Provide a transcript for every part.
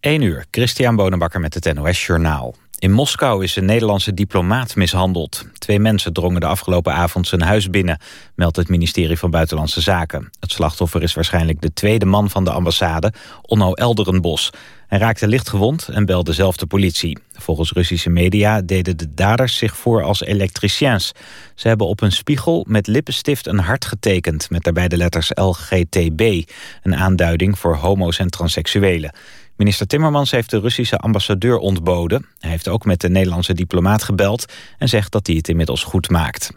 1 uur, Christian Bonenbakker met het NOS Journaal. In Moskou is een Nederlandse diplomaat mishandeld. Twee mensen drongen de afgelopen avond zijn huis binnen, meldt het ministerie van Buitenlandse Zaken. Het slachtoffer is waarschijnlijk de tweede man van de ambassade, Onno Elderenbos. Hij raakte licht gewond en belde zelf de politie. Volgens Russische media deden de daders zich voor als elektriciens. Ze hebben op een spiegel met lippenstift een hart getekend... met daarbij de letters LGTB, een aanduiding voor homo's en transseksuelen. Minister Timmermans heeft de Russische ambassadeur ontboden. Hij heeft ook met de Nederlandse diplomaat gebeld... en zegt dat hij het inmiddels goed maakt.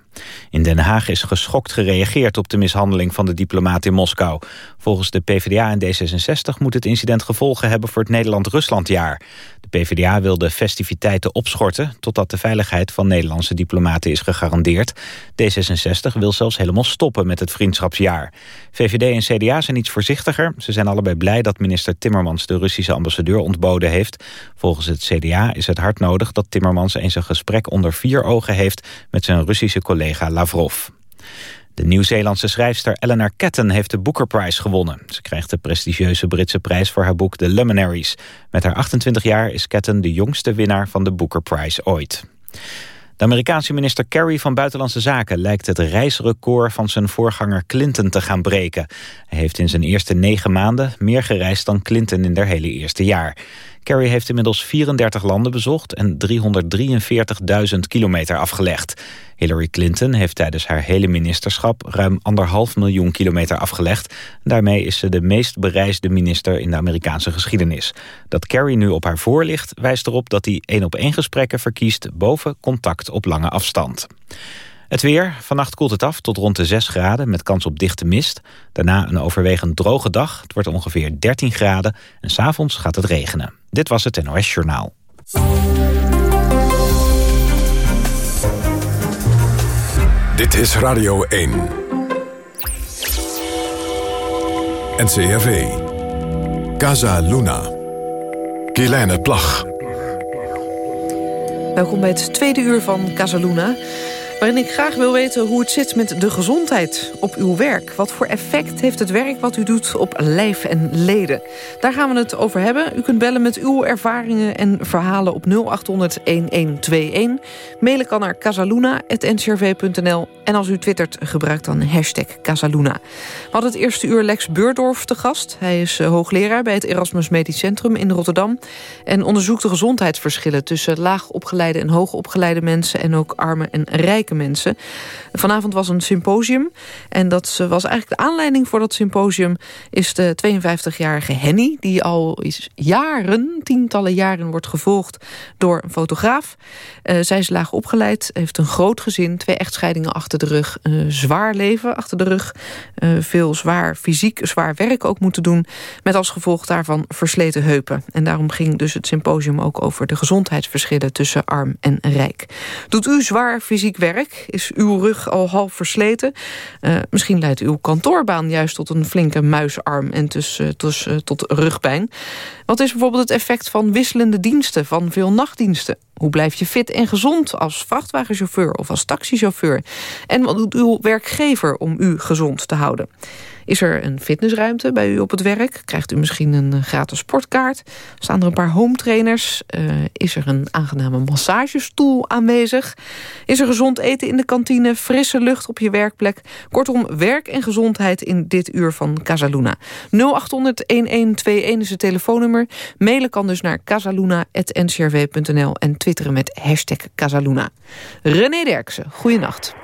In Den Haag is geschokt gereageerd op de mishandeling van de diplomaat in Moskou. Volgens de PvdA en D66 moet het incident gevolgen hebben voor het Nederland-Ruslandjaar. De PvdA wil de festiviteiten opschorten totdat de veiligheid van Nederlandse diplomaten is gegarandeerd. D66 wil zelfs helemaal stoppen met het vriendschapsjaar. VVD en CDA zijn iets voorzichtiger. Ze zijn allebei blij dat minister Timmermans de Russische ambassadeur ontboden heeft. Volgens het CDA is het hard nodig dat Timmermans eens een gesprek onder vier ogen heeft met zijn Russische collega De Nieuw-Zeelandse schrijfster Eleanor Catton heeft de Booker Prize gewonnen. Ze krijgt de prestigieuze Britse prijs voor haar boek The Luminaries. Met haar 28 jaar is Catton de jongste winnaar van de Booker Prize ooit. De Amerikaanse minister Kerry van Buitenlandse Zaken lijkt het reisrecord van zijn voorganger Clinton te gaan breken. Hij heeft in zijn eerste negen maanden meer gereisd dan Clinton in haar hele eerste jaar. Kerry heeft inmiddels 34 landen bezocht en 343.000 kilometer afgelegd. Hillary Clinton heeft tijdens haar hele ministerschap ruim anderhalf miljoen kilometer afgelegd. Daarmee is ze de meest bereisde minister in de Amerikaanse geschiedenis. Dat Kerry nu op haar voor ligt wijst erop dat hij één op één gesprekken verkiest boven contact op lange afstand. Het weer. Vannacht koelt het af tot rond de 6 graden met kans op dichte mist. Daarna een overwegend droge dag. Het wordt ongeveer 13 graden en s'avonds gaat het regenen. Dit was het NOS Journaal. Dit is Radio 1. NCRV. Casa Luna. Kielijne Plag. Welkom bij het tweede uur van Casaluna waarin ik graag wil weten hoe het zit met de gezondheid op uw werk. Wat voor effect heeft het werk wat u doet op lijf en leden? Daar gaan we het over hebben. U kunt bellen met uw ervaringen en verhalen op 0800-1121. Mailen kan naar casaluna.ncrv.nl. En als u twittert, gebruik dan hashtag Casaluna. We hadden het eerste uur Lex Beurdorf te gast. Hij is eh, hoogleraar bij het Erasmus Medisch Centrum in Rotterdam... en onderzoekt de gezondheidsverschillen tussen laagopgeleide en hoogopgeleide mensen... en ook arme en rijke mensen. Vanavond was een symposium. En dat was eigenlijk de aanleiding voor dat symposium... is de 52-jarige Henny, die al jaren, tientallen jaren... wordt gevolgd door een fotograaf. Uh, zij is laag opgeleid, heeft een groot gezin... twee echtscheidingen achter de rug, zwaar leven achter de rug... Uh, veel zwaar fysiek, zwaar werk ook moeten doen... met als gevolg daarvan versleten heupen. En daarom ging dus het symposium ook over de gezondheidsverschillen... tussen arm en rijk. Doet u zwaar fysiek werk? Is uw rug al half versleten? Uh, misschien leidt uw kantoorbaan juist tot een flinke muisarm... en dus, uh, dus uh, tot rugpijn. Wat is bijvoorbeeld het effect van wisselende diensten... van veel nachtdiensten? Hoe blijf je fit en gezond als vrachtwagenchauffeur of als taxichauffeur? En wat doet uw werkgever om u gezond te houden? Is er een fitnessruimte bij u op het werk? Krijgt u misschien een eh, gratis sportkaart? Staan er een paar home trainers? Uh, is er een aangename massagestoel aanwezig? Is er gezond eten in de kantine? Frisse lucht op je werkplek? Kortom, werk en gezondheid in dit uur van Casaluna. 0800-1121 is het telefoonnummer. Mailen kan dus naar casaluna.ncrw.nl en twitteren met hashtag Casaluna. René Derksen, goeienacht.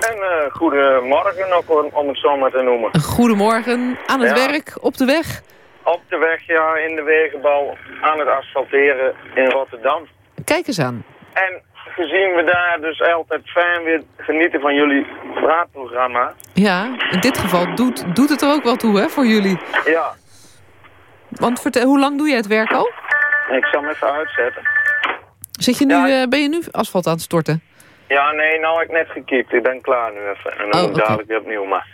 En uh, goedemorgen ook, om het zo maar te noemen. Goedemorgen, aan het werk, op de weg? Op de weg, ja, in de wegenbouw, aan het asfalteren in Rotterdam. Kijk eens aan. En gezien we daar dus altijd fijn weer genieten van jullie praatprogramma. Ja, in dit geval doet, doet het er ook wel toe, hè, voor jullie. Ja. Want vertel, hoe lang doe je het werk al? Ik zal hem even uitzetten. Zit je nu, ja. uh, ben je nu asfalt aan het storten? Ja, nee, nou heb ik net gekiept. Ik ben klaar nu even. En dan oh, okay. dadelijk weer opnieuw. Maar...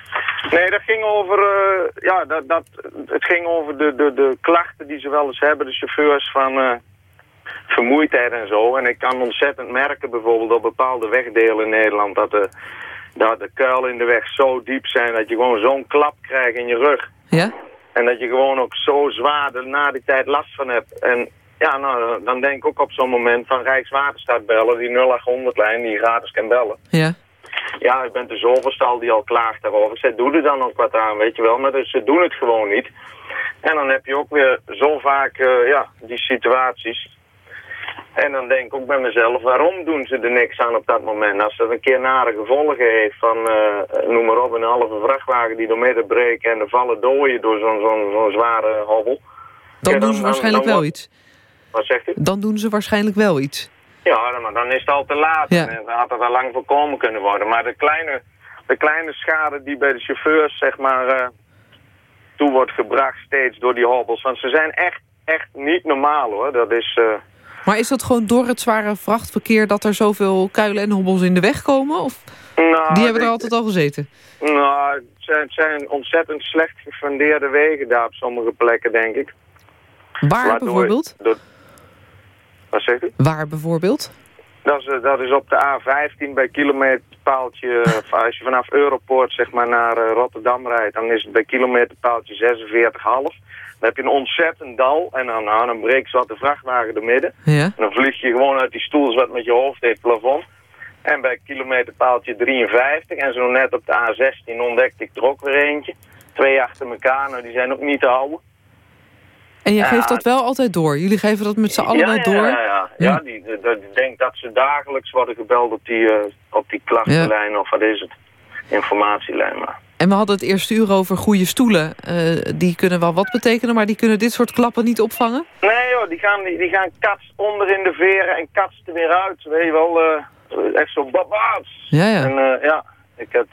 Nee, dat ging over, uh, ja, dat, dat, het ging over de, de, de klachten die ze wel eens hebben, de chauffeurs van uh, vermoeidheid en zo. En ik kan ontzettend merken bijvoorbeeld op bepaalde wegdelen in Nederland dat de, dat de kuilen in de weg zo diep zijn dat je gewoon zo'n klap krijgt in je rug. Ja? En dat je gewoon ook zo zwaar er na die tijd last van hebt. En ja, nou, dan denk ik ook op zo'n moment van Rijkswaterstaat bellen, die 0800-lijn die je gratis kan bellen. Ja. Ja, ik ben de zoveelste al die al klaagt daarover. Zij doen er dan ook wat aan, weet je wel, maar dus ze doen het gewoon niet. En dan heb je ook weer zo vaak, uh, ja, die situaties. En dan denk ik ook bij mezelf, waarom doen ze er niks aan op dat moment? Als dat een keer nare gevolgen heeft van, uh, noem maar op, een halve vrachtwagen die door midden breken en er vallen dooien door zo'n zo'n zo'n zware hobbel. Dan, ja, dan doen ze waarschijnlijk wel iets. Wat zegt u? Dan doen ze waarschijnlijk wel iets. Ja, maar dan is het al te laat. Ja. En dan had het al lang voorkomen kunnen worden. Maar de kleine, de kleine schade die bij de chauffeurs, zeg maar, uh, toe wordt gebracht steeds door die hobbels. Want ze zijn echt, echt niet normaal hoor. Dat is... Uh... Maar is dat gewoon door het zware vrachtverkeer dat er zoveel kuilen en hobbels in de weg komen? Of nou, die hebben er altijd al gezeten? Nou, het zijn, het zijn ontzettend slecht gefundeerde wegen daar op sommige plekken, denk ik. Waar Waardoor, bijvoorbeeld? Wat u? Waar bijvoorbeeld? Dat is, dat is op de A15 bij kilometerpaaltje, als je vanaf Europoort zeg maar naar uh, Rotterdam rijdt, dan is het bij kilometerpaaltje 46,5. Dan heb je een ontzettend dal en dan, nou, dan breekt wat de vrachtwagen door midden. Ja. En dan vlieg je gewoon uit die stoel wat met je hoofd in het plafond. En bij kilometerpaaltje 53 en zo net op de A16 ontdekte ik er ook weer eentje. Twee achter elkaar, nou die zijn ook niet te houden. En je geeft dat wel altijd door? Jullie geven dat met z'n allen ja, door? Ja, ja, ja. ja die, die, ik denk dat ze dagelijks worden gebeld op die, uh, op die klachtenlijn of wat is het, informatielijn. Maar. En we hadden het eerste uur over goede stoelen. Uh, die kunnen wel wat betekenen, maar die kunnen dit soort klappen niet opvangen? Nee joh, die gaan, die, die gaan kats onder in de veren en kats er weer uit. Weet je wel, uh, echt zo babaats. Ja, ja. En ja, ik heb,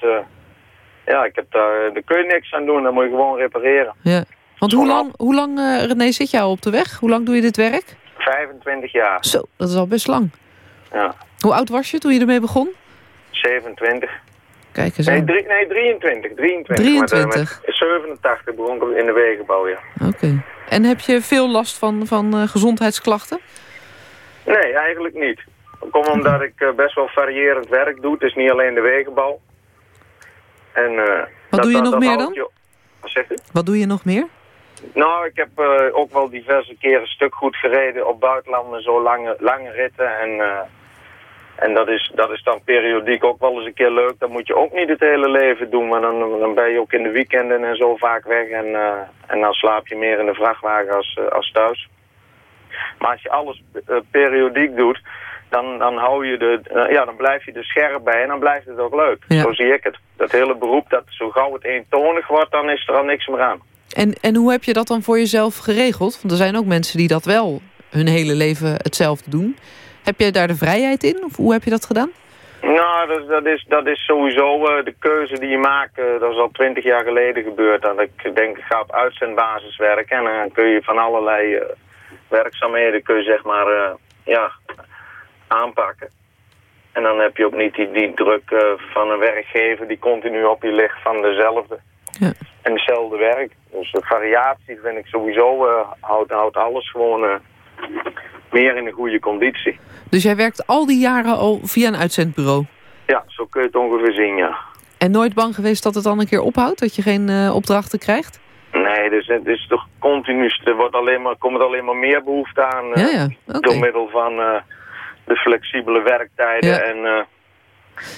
ja, ik heb daar, daar kun je niks aan doen, dan moet je gewoon repareren. Ja. Want hoe lang, hoe lang uh, René, zit jij al op de weg? Hoe lang doe je dit werk? 25 jaar. Zo, dat is al best lang. Ja. Hoe oud was je toen je ermee begon? 27. Kijk eens nee, drie, nee, 23. 23. 23. Met, met 87 begon ik in de wegenbouw, ja. Oké. Okay. En heb je veel last van, van uh, gezondheidsklachten? Nee, eigenlijk niet. Kom omdat ik uh, best wel variërend werk doe. Het is niet alleen de wegenbouw. En, Wat dat, doe je nog meer dan? Je... Wat zegt u? Wat doe je nog meer? Nou, ik heb uh, ook wel diverse keren stuk goed gereden op buitenlanden, zo lange, lange ritten. En, uh, en dat, is, dat is dan periodiek ook wel eens een keer leuk. Dat moet je ook niet het hele leven doen, maar dan, dan ben je ook in de weekenden en zo vaak weg. En, uh, en dan slaap je meer in de vrachtwagen als, als thuis. Maar als je alles periodiek doet, dan, dan, hou je de, ja, dan blijf je er scherp bij en dan blijft het ook leuk. Ja. Zo zie ik het. Dat hele beroep, dat zo gauw het eentonig wordt, dan is er al niks meer aan. En, en hoe heb je dat dan voor jezelf geregeld? Want er zijn ook mensen die dat wel hun hele leven hetzelfde doen. Heb je daar de vrijheid in? Of hoe heb je dat gedaan? Nou, dat, dat, is, dat is sowieso uh, de keuze die je maakt. Uh, dat is al twintig jaar geleden gebeurd. Dat ik denk, ik ga op uitzendbasis werken. En dan kun je van allerlei uh, werkzaamheden kun je zeg maar, ja, aanpakken. En dan heb je ook niet die, die druk van een werkgever die continu op je ligt van dezelfde. Ja. En hetzelfde werk. Dus de variatie vind ik sowieso, uh, houdt, houdt alles gewoon uh, meer in een goede conditie. Dus jij werkt al die jaren al via een uitzendbureau? Ja, zo kun je het ongeveer zien, ja. En nooit bang geweest dat het dan een keer ophoudt? Dat je geen uh, opdrachten krijgt? Nee, dus het is toch continu, er wordt alleen maar, komt alleen maar meer behoefte aan. Ja, ja. Okay. Door middel van de flexibele werktijden Ja. en...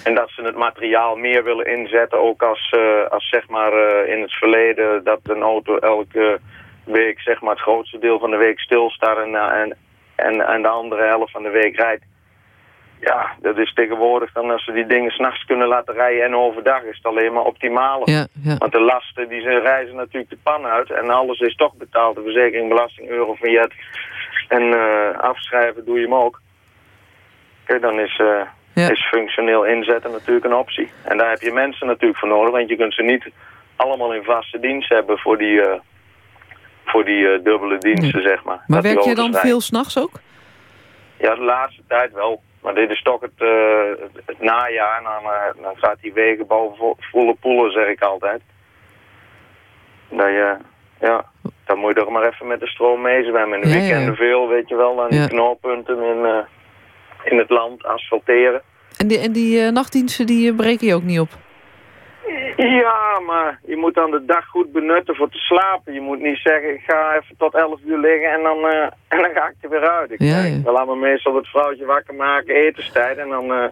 En dat ze het materiaal meer willen inzetten, ook als, uh, als zeg maar uh, in het verleden dat een auto elke week zeg maar het grootste deel van de week stilstaat en, en, en, en de andere helft van de week rijdt. Ja, dat is tegenwoordig dan als ze die dingen s'nachts kunnen laten rijden en overdag is het alleen maar optimaler. Ja, ja. Want de lasten die ze reizen natuurlijk de pan uit en alles is toch betaald. De verzekering, belasting, euro, vignet en uh, afschrijven doe je hem ook. Kijk, dan is... Uh, Ja. is functioneel inzetten natuurlijk een optie. En daar heb je mensen natuurlijk voor nodig, want je kunt ze niet allemaal in vaste dienst hebben voor die, uh, voor die uh, dubbele diensten, Ja. zeg maar. Maar Dat werk je dan auto's veel s'nachts ook? Ja, de laatste tijd wel. Maar dit is toch het, uh, het, najaar en dan, uh, dan gaat die wegenbouw vo volle poelen, zeg ik altijd. Dat je, ja, dan moet je toch maar even met de stroom meezwemmen. In de Ja, weekenden veel, weet je wel, dan die knooppunten in, in het land asfalteren. En die, en die uh, nachtdiensten die uh, breken je ook niet op? Ja, maar je moet dan de dag goed benutten voor te slapen. Je moet niet zeggen, ik ga even tot 11 uur liggen en dan, uh, en dan ga ik er weer uit. Ik, ja, ja. ik laat me meestal het vrouwtje wakker maken, etenstijd en dan uh,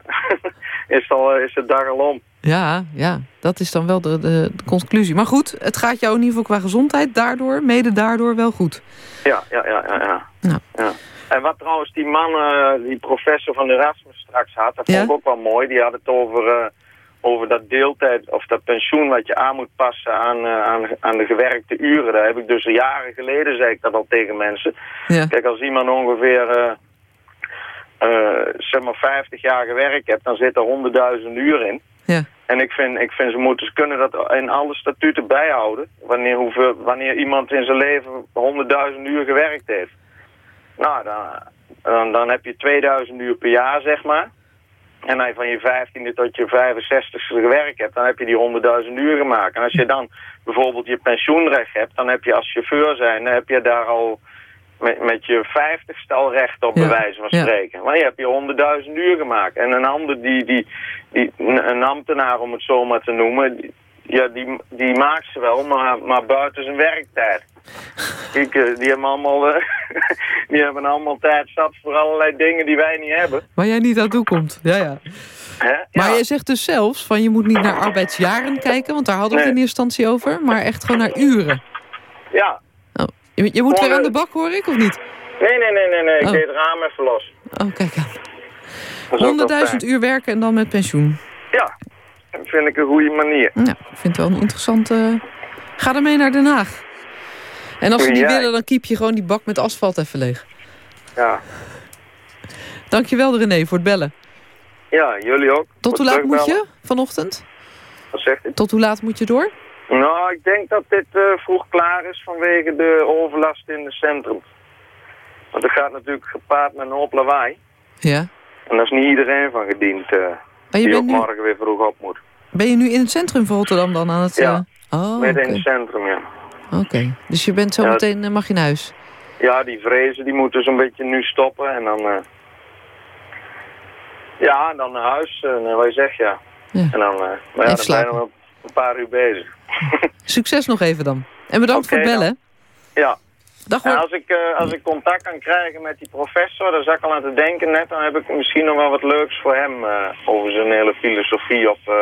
is, het al, is het dag al om. Ja, ja, dat is dan wel de, de, de, conclusie. Maar goed, het gaat jou in ieder geval qua gezondheid daardoor, mede daardoor wel goed. Ja, ja, ja, ja. ja. Nou. ja. En wat trouwens die man, uh, die professor van Erasmus straks had, dat vond ik ook wel mooi. Die had het over, uh, over dat deeltijd of dat pensioen wat je aan moet passen aan, uh, aan, aan de gewerkte uren. Daar heb ik dus jaren geleden, zei ik dat al tegen mensen. Ja. Kijk, als iemand ongeveer zeg maar 50 jaar gewerkt heeft, dan zit er 100.000 uur in. Ja. En ik vind, ik vind ze moeten kunnen dat in alle statuten bijhouden. Wanneer, hoeveel, wanneer iemand in zijn leven 100.000 uur gewerkt heeft. Nou, dan, dan, dan, heb je 2000 uur per jaar, zeg maar. En als je van je 15e tot je 65e gewerkt hebt, dan heb je die 100.000 uur gemaakt. En als je dan bijvoorbeeld je pensioenrecht hebt, dan heb je als chauffeur zijn, dan heb je daar al met, met je 50ste al recht op, Ja, bij wijze van ja. spreken. Maar je hebt je 100.000 uur gemaakt. En een ander, die, die, die, een ambtenaar om het zo maar te noemen, die, ja, die, die maakt ze wel, maar, maar buiten zijn werktijd. Kijk, eh, die hebben allemaal, eh, die hebben allemaal tijd zat voor allerlei dingen die wij niet hebben. Waar jij niet aan toe komt. Ja, ja. Hè? Maar ja. je zegt dus zelfs van je moet niet naar arbeidsjaren kijken, want daar hadden we het in Nee. eerste instantie over, maar echt gewoon naar uren. ja. Oh, je, je moet weer aan de bak, hoor ik, of niet? Nee, nee, nee, nee, nee. Ik Oh. deed het raam even los. Oh, kijk aan. Dat is ook wel 100.000 fijn. uur werken en dan met pensioen. Ja, vind ik een goede manier. Ja, ik vind het wel een interessante... Ga ermee naar Den Haag. En als ze niet Ja. willen, dan kiep je gewoon die bak met asfalt even leeg. Ja, Dankjewel René voor het bellen. ja jullie ook. Tot hoe laat moet je vanochtend? Wat zegt u? Tot hoe laat moet je door? Nou, ik denk dat dit eh, vroeg klaar is vanwege de overlast in het centrum. Want het gaat natuurlijk gepaard met een hoop lawaai. Ja. En daar is niet iedereen van gediend eh, Je die ook nu, morgen weer vroeg op moet. ben je nu in het centrum van Rotterdam dan aan het... Ja. eh, Oh, in het centrum, ja. Oké. Dus je bent zo Ja, meteen, eh, mag je naar huis? Ja, die vrezen die moeten zo'n beetje nu stoppen en dan... eh, ja, en dan naar huis, en wat je zegt, ja. Ja. En dan, eh, maar ja, dan ben je slapen. nog een paar uur bezig. Succes nog even dan. En bedankt voor het bellen. ja. Dag als ik, eh, als ik contact kan krijgen met die professor, daar zat ik al aan te denken net, dan heb ik misschien nog wel wat leuks voor hem eh, over zijn hele filosofie op, eh,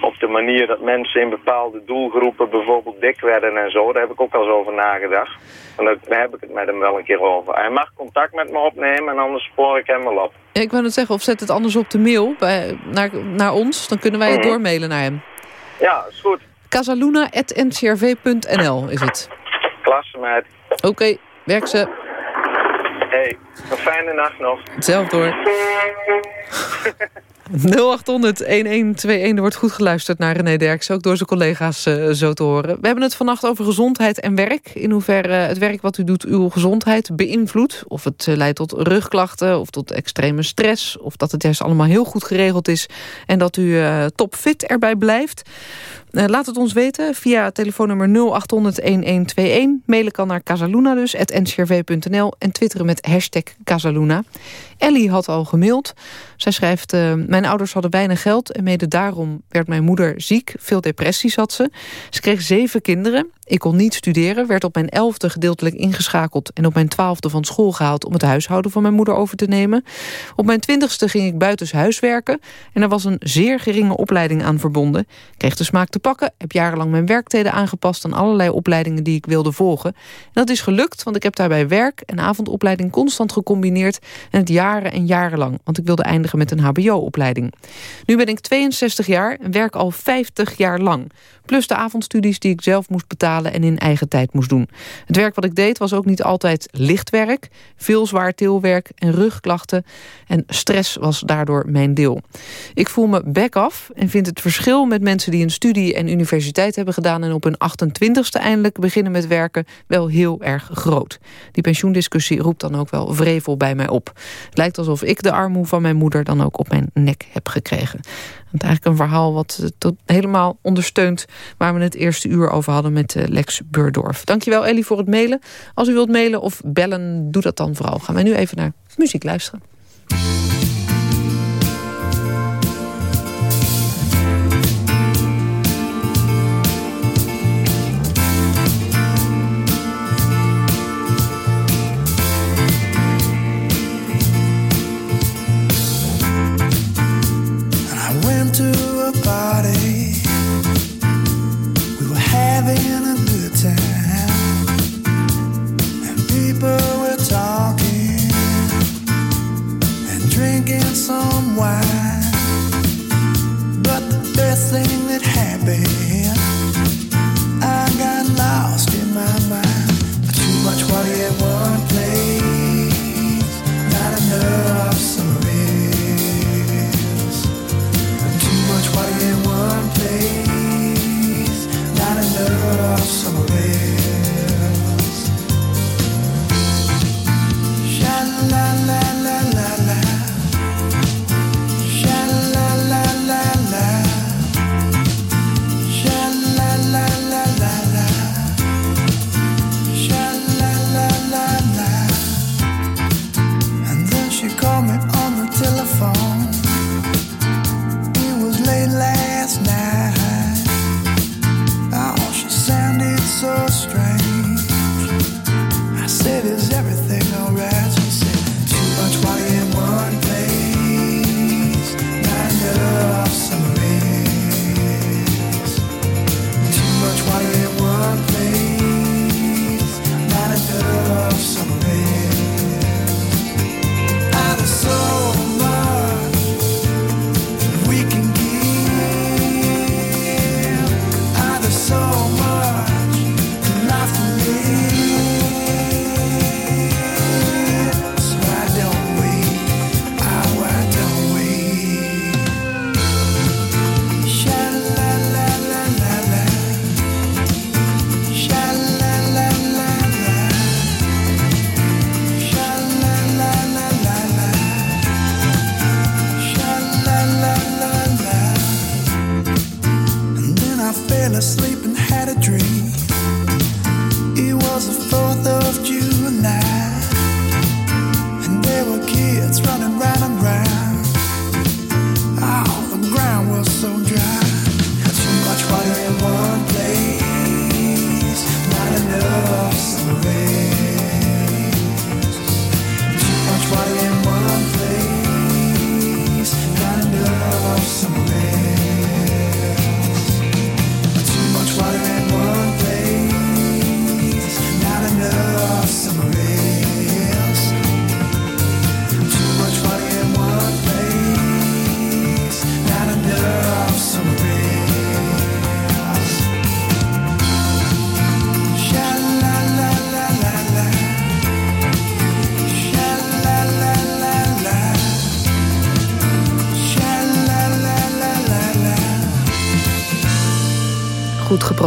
op de manier dat mensen in bepaalde doelgroepen bijvoorbeeld dik werden en zo. Daar heb ik ook al eens over nagedacht. En daar, daar heb ik het met hem wel een keer over. Hij mag contact met me opnemen en anders spoor ik hem wel op. Ja, ik wou net zeggen, of zet het anders op de mail bij, naar, naar ons. Dan kunnen wij het Mhm. doormailen naar hem. Ja, is goed. casaluna.ncrv.nl is het. Klasse meid. Oké, werk ze. Hey, een fijne nacht nog. Hetzelfde hoor. 0800-1121. Er wordt goed geluisterd naar René Derks. Ook door zijn collega's eh, zo te horen. We hebben het vannacht over gezondheid en werk. In hoeverre het werk wat u doet uw gezondheid beïnvloedt. Of het eh, leidt tot rugklachten of tot extreme stress. Of dat het juist allemaal heel goed geregeld is. En dat u eh, topfit erbij blijft. Eh, laat het ons weten via telefoonnummer 0800-1121. Mailen kan naar Casaluna dus, ncrv.nl. En twitteren met hashtag Casaluna. Ellie had al gemaild. Zij schrijft, eh, mijn ouders hadden weinig geld... en mede daarom werd mijn moeder ziek. Veel depressies had ze. Ze kreeg zeven kinderen. Ik kon niet studeren, werd op mijn elfde gedeeltelijk ingeschakeld... en op mijn twaalfde van school gehaald om het huishouden van mijn moeder over te nemen. Op mijn twintigste ging ik buitenshuis werken... en er was een zeer geringe opleiding aan verbonden. Kreeg de smaak te pakken, heb jarenlang mijn werktijden aangepast... aan allerlei opleidingen die ik wilde volgen. En dat is gelukt, want ik heb daarbij werk en avondopleiding constant gecombineerd... en het jaren en jaren lang, want ik wilde eindigen met een hbo-opleiding. Nu ben ik 62 jaar en werk al 50 jaar lang. Plus de avondstudies die ik zelf moest betalen en in eigen tijd moest doen. Het werk wat ik deed was ook niet altijd licht werk. Veel zwaar tilwerk en rugklachten. En stress was daardoor mijn deel. Ik voel me back af en vind het verschil met mensen die een studie en universiteit hebben gedaan... en op hun 28ste eindelijk beginnen met werken wel heel erg groot. Die pensioendiscussie roept dan ook wel vrevel bij mij op. Het lijkt alsof ik de armoe van mijn moeder dan ook op mijn nek heb gekregen. Het eigenlijk een verhaal wat eh, tot helemaal ondersteunt... waar we het eerste uur over hadden met eh, Lex Burdorf. Dankjewel Ellie voor het mailen. Als u wilt mailen of bellen, doe dat dan vooral. Gaan wij nu even naar muziek luisteren.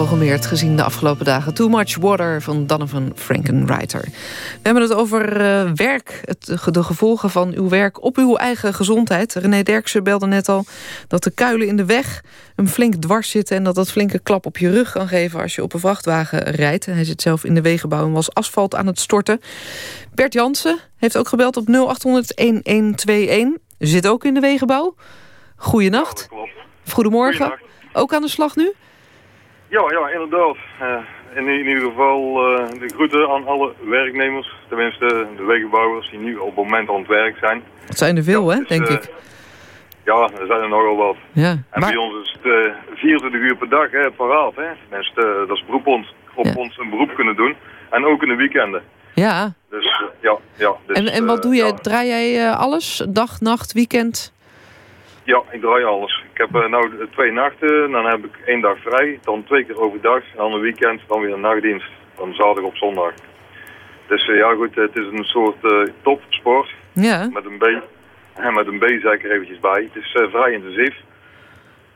Geprogrammeerd gezien de afgelopen dagen. Too Much Water van Donovan Frankenwriter. We hebben het over uh, werk, het, de gevolgen van uw werk op uw eigen gezondheid. René Derksen belde net al dat de kuilen in de weg hem flink dwars zitten... en dat dat flinke klap op je rug kan geven als je op een vrachtwagen rijdt. Hij zit zelf in de wegenbouw en was asfalt aan het storten. Bert Jansen heeft ook gebeld op 0800-1121. Zit ook in de wegenbouw. Goedenacht. Goedemorgen. Ook aan de slag nu? Ja, ja, inderdaad. Uh, in, in, ieder geval uh, de groeten aan alle werknemers. Tenminste, de wegenbouwers die nu op het moment aan het werk zijn. Het zijn er veel, hè, denk uh, ik. Ja, er zijn er nogal wat. Ja, en bij ons is het 24 uur per dag hè, paraat. Hè. Tenminste, dat is beroep ons, op ja. ons een beroep kunnen doen. En ook in de weekenden. Ja. Dus ja, ja. Dus, en, en wat doe jij? Draai jij alles? Dag, nacht, weekend? Ja, ik draai alles. Ik heb uh, nou twee nachten, dan heb ik één dag vrij, dan twee keer overdag, en dan een weekend, dan weer een nachtdienst, dan zaterdag op zondag. Dus uh, ja goed, het is een soort uh, topsport, ja. met een B, en met een B zeker eventjes bij. Het is vrij intensief.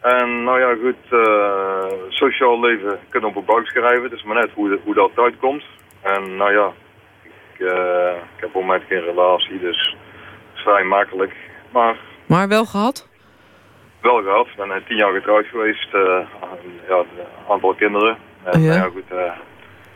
En nou ja goed, sociaal leven kunnen op een bouw schrijven, het is maar net hoe, hoe dat uitkomt. En nou ja, ik, ik heb op het moment geen relatie, dus het is vrij makkelijk. Maar, maar wel gehad? Wel gehad. Ik ben tien jaar getrouwd geweest. Uh, ja, een aantal kinderen. En, ja? ja, goed, uh,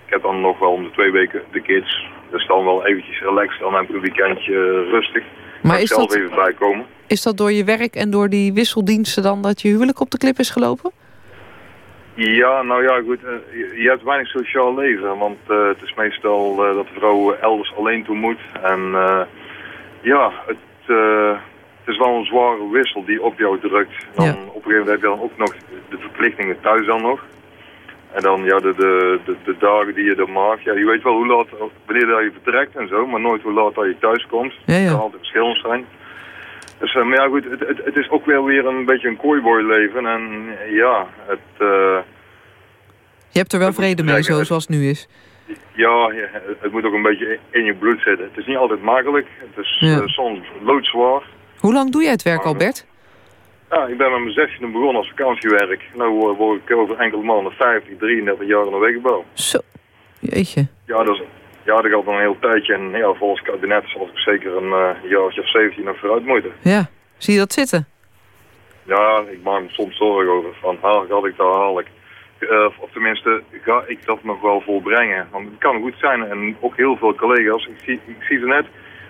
ik heb dan nog wel om de twee weken de kids. Dus dan wel eventjes relaxed. Dan heb ik een weekendje rustig. Maar is zelf dat, even bijkomen. is dat door je werk en door die wisseldiensten dan dat je huwelijk op de klip is gelopen? Ja, nou ja, goed. je, hebt weinig sociaal leven. Want uh, het is meestal uh, dat de vrouw elders alleen toe moet. En ja, het, het is wel een zware wissel die op jou drukt. Dan, Ja. Op een gegeven moment heb je dan ook nog de verplichtingen thuis dan nog. En dan ja, de, de, de, de dagen die je er maakt. Ja, je weet wel hoe laat, wanneer dat je vertrekt en zo, maar nooit hoe laat dat je thuis komt. Ja, ja. Het kan altijd verschillend zijn. Dus, eh, maar ja goed, het, het, het is ook wel weer een beetje een kooiboy leven. En ja, het, eh, Je hebt er wel vrede mee, zo, zoals het nu is. ja, het moet ook een beetje in je bloed zitten. Het is niet altijd makkelijk. Het is Ja. eh, soms loodzwaar. Hoe lang doe jij het werk al, Bert? Ja, ik ben met mijn 16 begonnen als vakantiewerk. Nu word, word ik over enkele maanden 50, 33 jaar in de wegenbouw. Zo, jeetje. Ja, dat, is, ja, dat gaat een heel tijdje. En ja, volgens het kabinet zal ik zeker een eh jaartje of 17 nog vooruit moeten. Ja, zie je dat zitten? Ja, ik maak me soms zorgen over. Van, haal ik dat haal ik. Eh, of tenminste, ga ik dat nog wel volbrengen? Want het kan goed zijn. En ook heel veel collega's. Ik zie, ik zie ze net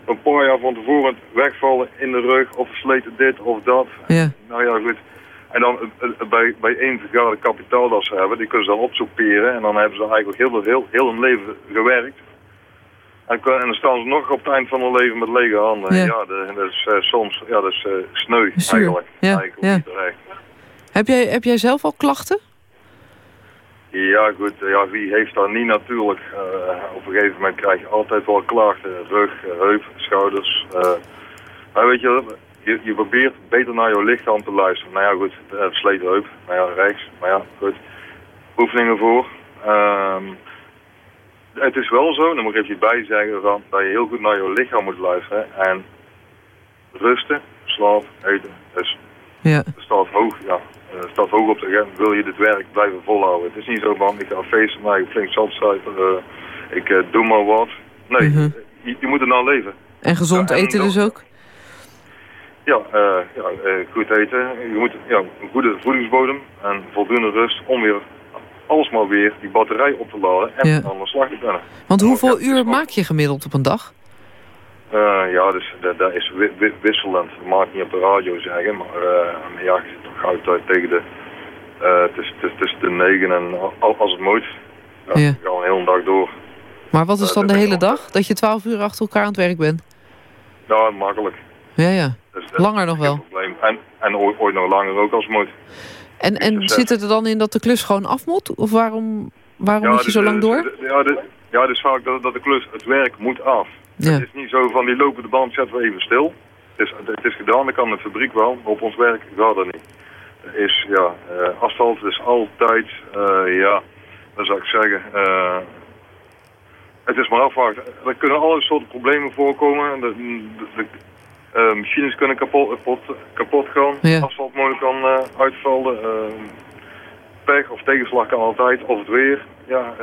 een paar jaar van tevoren wegvallen in de rug. Of versleten dit of dat. Ja. Nou ja, goed. En dan eh, eh, bij, bij één vergade kapitaal dat ze hebben, die kunnen ze dan opsoeperen. En dan hebben ze eigenlijk heel, heel, heel hun leven gewerkt. En, en dan staan ze nog op het eind van hun leven met lege handen. Ja. Dat is eh, soms ja, dat is, eh, sneu Zuur. eigenlijk. Ja, eigenlijk ja. Heb jij, heb jij zelf al klachten? Ja, goed. Ja, wie heeft dat niet natuurlijk? Eh, op een gegeven moment krijg je altijd wel klachten. Rug, heup, schouders. eh. maar weet je, je, je probeert beter naar je lichaam te luisteren. Nou ja, goed. Uh, versleten heup. Nou ja, rechts. Maar ja, goed. Oefeningen voor. Ehm, het is wel zo, dan moet ik even bij zeggen, van, dat je heel goed naar je lichaam moet luisteren. En rusten, slaap, eten. Dus Ja. staat hoog, ja. Eh, Het staat hoog op de agenda. Wil je dit werk blijven volhouden? Het is niet zo van, ik ga feesten, maar ik flink zat uh, ik eh, doe maar wat. Nee, Mhm. je, je moet er nou leven. En gezond Ja, en eten dus ook? Ja, eh, ja eh, goed eten. Je moet ja, een goede voedingsbodem en voldoende rust om weer alles maar weer die batterij op te laden en Ja. aan de slag te kunnen. Want hoeveel Ja, uur maak je gemiddeld op een dag? Eh, ja, dus dat, dat is wi- wi- wisselend. Dat ik niet op de radio zeggen, maar eh, ja, gauw te- tegen de, eh, tussen, de negen en al- als het moet. Ja, Ja. Gewoon een hele dag door. Maar wat is Eh, dan de hele dag? Dat je twaalf uur achter elkaar aan het werk bent? Ja, makkelijk. Ja, ja. Dus Langer nog wel. Probleem. En, en ooit, ooit nog langer ook als het moet. En, en Dus, zit het er dan in dat de klus gewoon af moet? Of waarom, waarom moet je dus, zo lang eh, door? dus- Ja, dus, ja, dus vaak dat, dat de klus, het werk moet af. Ja. Het is niet zo van die lopende band zetten we even stil. Het is, het is gedaan, dat kan de fabriek wel, op ons werk gaat dat niet. Is, ja, eh, asfalt is altijd, eh, ja, dat zou ik zeggen, eh, het is maar afwachten. Er kunnen alle soorten problemen voorkomen. De, de, de, machines kunnen kapot, kapot, kapot gaan, Ja. asfaltmolen kan uitvallen, pech of tegenslag kan altijd, of het weer, ja,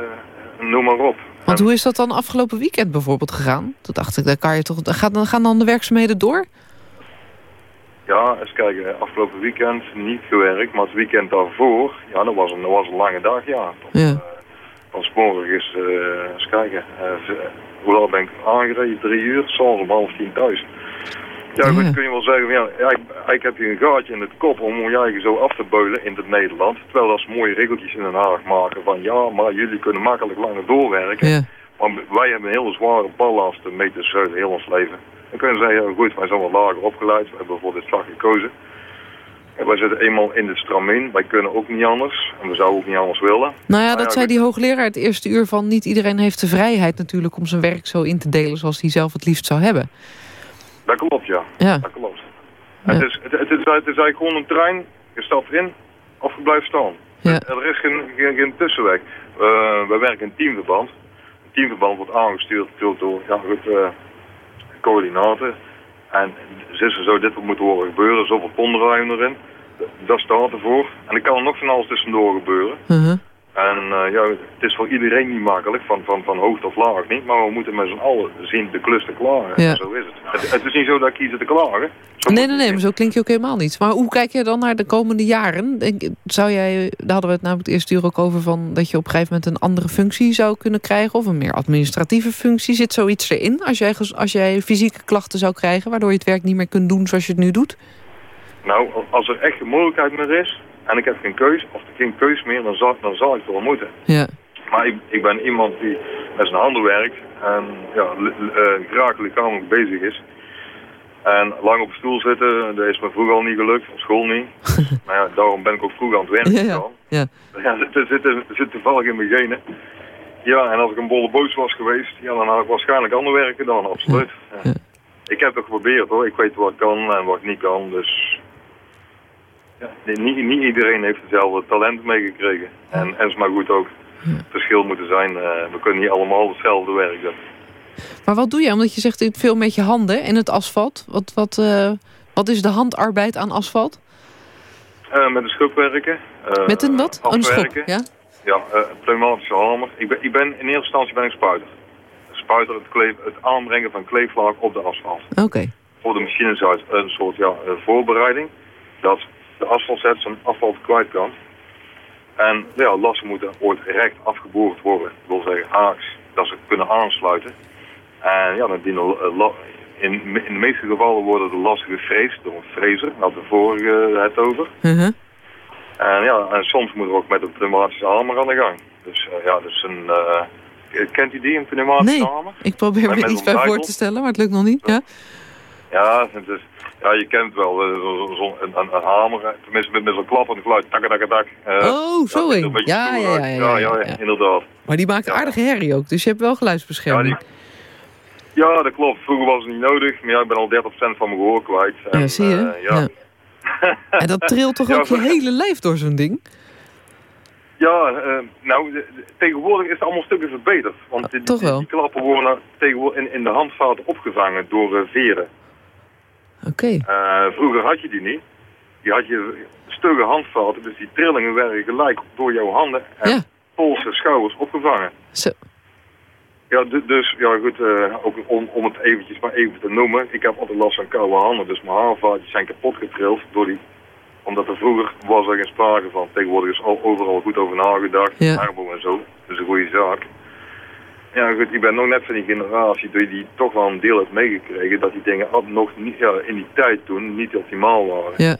noem maar op. Want En- hoe is dat dan afgelopen weekend bijvoorbeeld gegaan? Toen dacht ik, dan kan je toch, gaan, dan gaan dan de werkzaamheden door? Ja, eens kijken. Afgelopen weekend niet gewerkt, maar het weekend daarvoor, ja, dat was een, dat was een lange dag, ja. Tot, Ja. eh, van 's morgens, eh eens kijken, eh, v- hoe laat ben ik aangereden? Drie uur, s'avonds om half tien thuis. Ja, goed, Ja. kun je wel zeggen, ja, ja, ik, ik heb hier een gaatje in het kop om je eigen zo af te beulen in het Nederland. Terwijl dat ze mooie regeltjes in Den Haag maken van, ja, maar jullie kunnen makkelijk langer doorwerken. Ja. Maar wij hebben een hele zware ballast mee te zeulen heel ons leven. Dan kunnen ze zeggen, goed, wij zijn wat lager opgeleid. We hebben voor dit vak gekozen. En wij zitten eenmaal in de stramien. Wij kunnen ook niet anders. En we zouden ook niet anders willen. Nou ja, ja, dat zei die hoogleraar het eerste uur van... niet iedereen heeft de vrijheid natuurlijk om zijn werk zo in te delen... zoals hij zelf het liefst zou hebben. Dat klopt, ja. Ja, Dat klopt. Ja. Het, is, het, het, is, het is eigenlijk gewoon een trein. Je stapt in of je blijft staan. ja, Er is geen, geen, geen tussenweg. Eh, we werken in teamverband. Een teamverband wordt aangestuurd door, door ja, goed, eh, coördinaten. En er zo, dit moet worden gebeuren, zoveel ton erin. Dat staat ervoor. En er kan er nog van alles tussendoor gebeuren. uh-huh. En eh, ja, het is voor iedereen niet makkelijk, van, van, van hoog tot laag niet. Maar we moeten met z'n allen zien de klus te klaren. Ja. Zo is het. het. Het is niet zo dat ik kies te klagen. Zo Nee, nee, nee, maar zo klink je ook helemaal niet. Maar hoe kijk je dan naar de komende jaren? Denk, zou jij, daar hadden we het namelijk het eerste uur ook over... Van dat je op een gegeven moment een andere functie zou kunnen krijgen... of een meer administratieve functie. Zit zoiets erin als jij, als jij fysieke klachten zou krijgen... waardoor je het werk niet meer kunt doen zoals je het nu doet? Nou, als er echt geen mogelijkheid meer is en ik heb geen keus, of er geen keus meer, dan zal, dan zal ik het wel moeten. Ja, Maar ik, ik ben iemand die met zijn handen werkt en ja, eh, graag lichamelijk bezig is. En lang op stoel zitten, dat is me vroeger al niet gelukt, op school niet. maar ja, daarom ben ik ook vroeg aan het werk ja, ja. ja. Zit, dat zit toevallig in mijn genen. Ja, en als ik een bolle boos was geweest, ja, dan had ik waarschijnlijk ander werk gedaan, absoluut. Ja. Ja. Ik heb het geprobeerd hoor, ik weet wat ik kan en wat ik niet kan, dus... Ja, niet, niet iedereen heeft hetzelfde talent meegekregen. En, en is maar goed ook. Het verschil moet er zijn, eh, we kunnen niet allemaal hetzelfde werk doen. Maar wat doe je? Omdat je zegt dit veel met je handen in het asfalt. Wat, wat, eh, wat is de handarbeid aan asfalt? Eh, met een schub werken. Met een wat? Een schop, afwerken. ja? Ja, een pneumatische hamer. Ik ben, ik ben, in eerste instantie ben ik spuiter. Spuiter, het, kleef, het aanbrengen van kleeflaag op de asfalt. Oké. Voor de machines uit een soort ja, voorbereiding. Dat de zijn afval kwijt kan. En ja, lassen moeten ooit recht afgeboord worden. Dat wil zeggen haaks, dat ze kunnen aansluiten. En ja, dan dienen eh, in, in de meeste gevallen worden de lassen gefreesd door een frezer. Daar had de vorige het over. Uh-huh. En ja, en soms moet er ook met een pneumatische hamer aan de gang. Dus eh, ja, dus een... eh, kent u die, een pneumatische Nee. hamer? Ik probeer me een iets bij voor te stellen, maar het lukt nog niet. Ja? Ja, het is, ja je kent wel eh, een, een, een hamer, eh, tenminste met, met zo'n klappend geluid, tak tak tak. Uh, Oh, zo een. Ja, ja, ja, ja, ja, ja, ja, ja. inderdaad. Maar die maakt aardige herrie ook, dus je hebt wel Ja, geluidsbescherming. die, ja, dat klopt. Vroeger was het niet nodig, maar ja, ik ben al 30% van mijn gehoor kwijt. Ja, En, zie je? eh, ja. Ja. En dat trilt toch Ja, ook je hele lijf door zo'n ding? Ja, eh, nou, tegenwoordig is het allemaal stukken verbeterd. Want die, toch die- wel? die klappen worden tegenwoordig in, in de handvaten opgevangen door eh, veren. Oké. Eh, vroeger had je die niet. Die had je stugge handvaten, dus die trillingen werden gelijk door jouw handen en Ja. polsen, schouders opgevangen. Zo. Ja, du- dus ja goed, eh, ook om, om het eventjes maar even te noemen. Ik heb altijd last van koude handen, dus mijn haarvaatjes zijn kapot getrild door die omdat er vroeger was er geen sprake van. Tegenwoordig is overal goed over nagedacht. Ja. en zo. Dat is een goede zaak. Ja goed, ik ben nog net van die generatie die, die toch wel een deel heeft meegekregen dat die dingen nog niet, ja, in die tijd toen niet optimaal waren. Ja.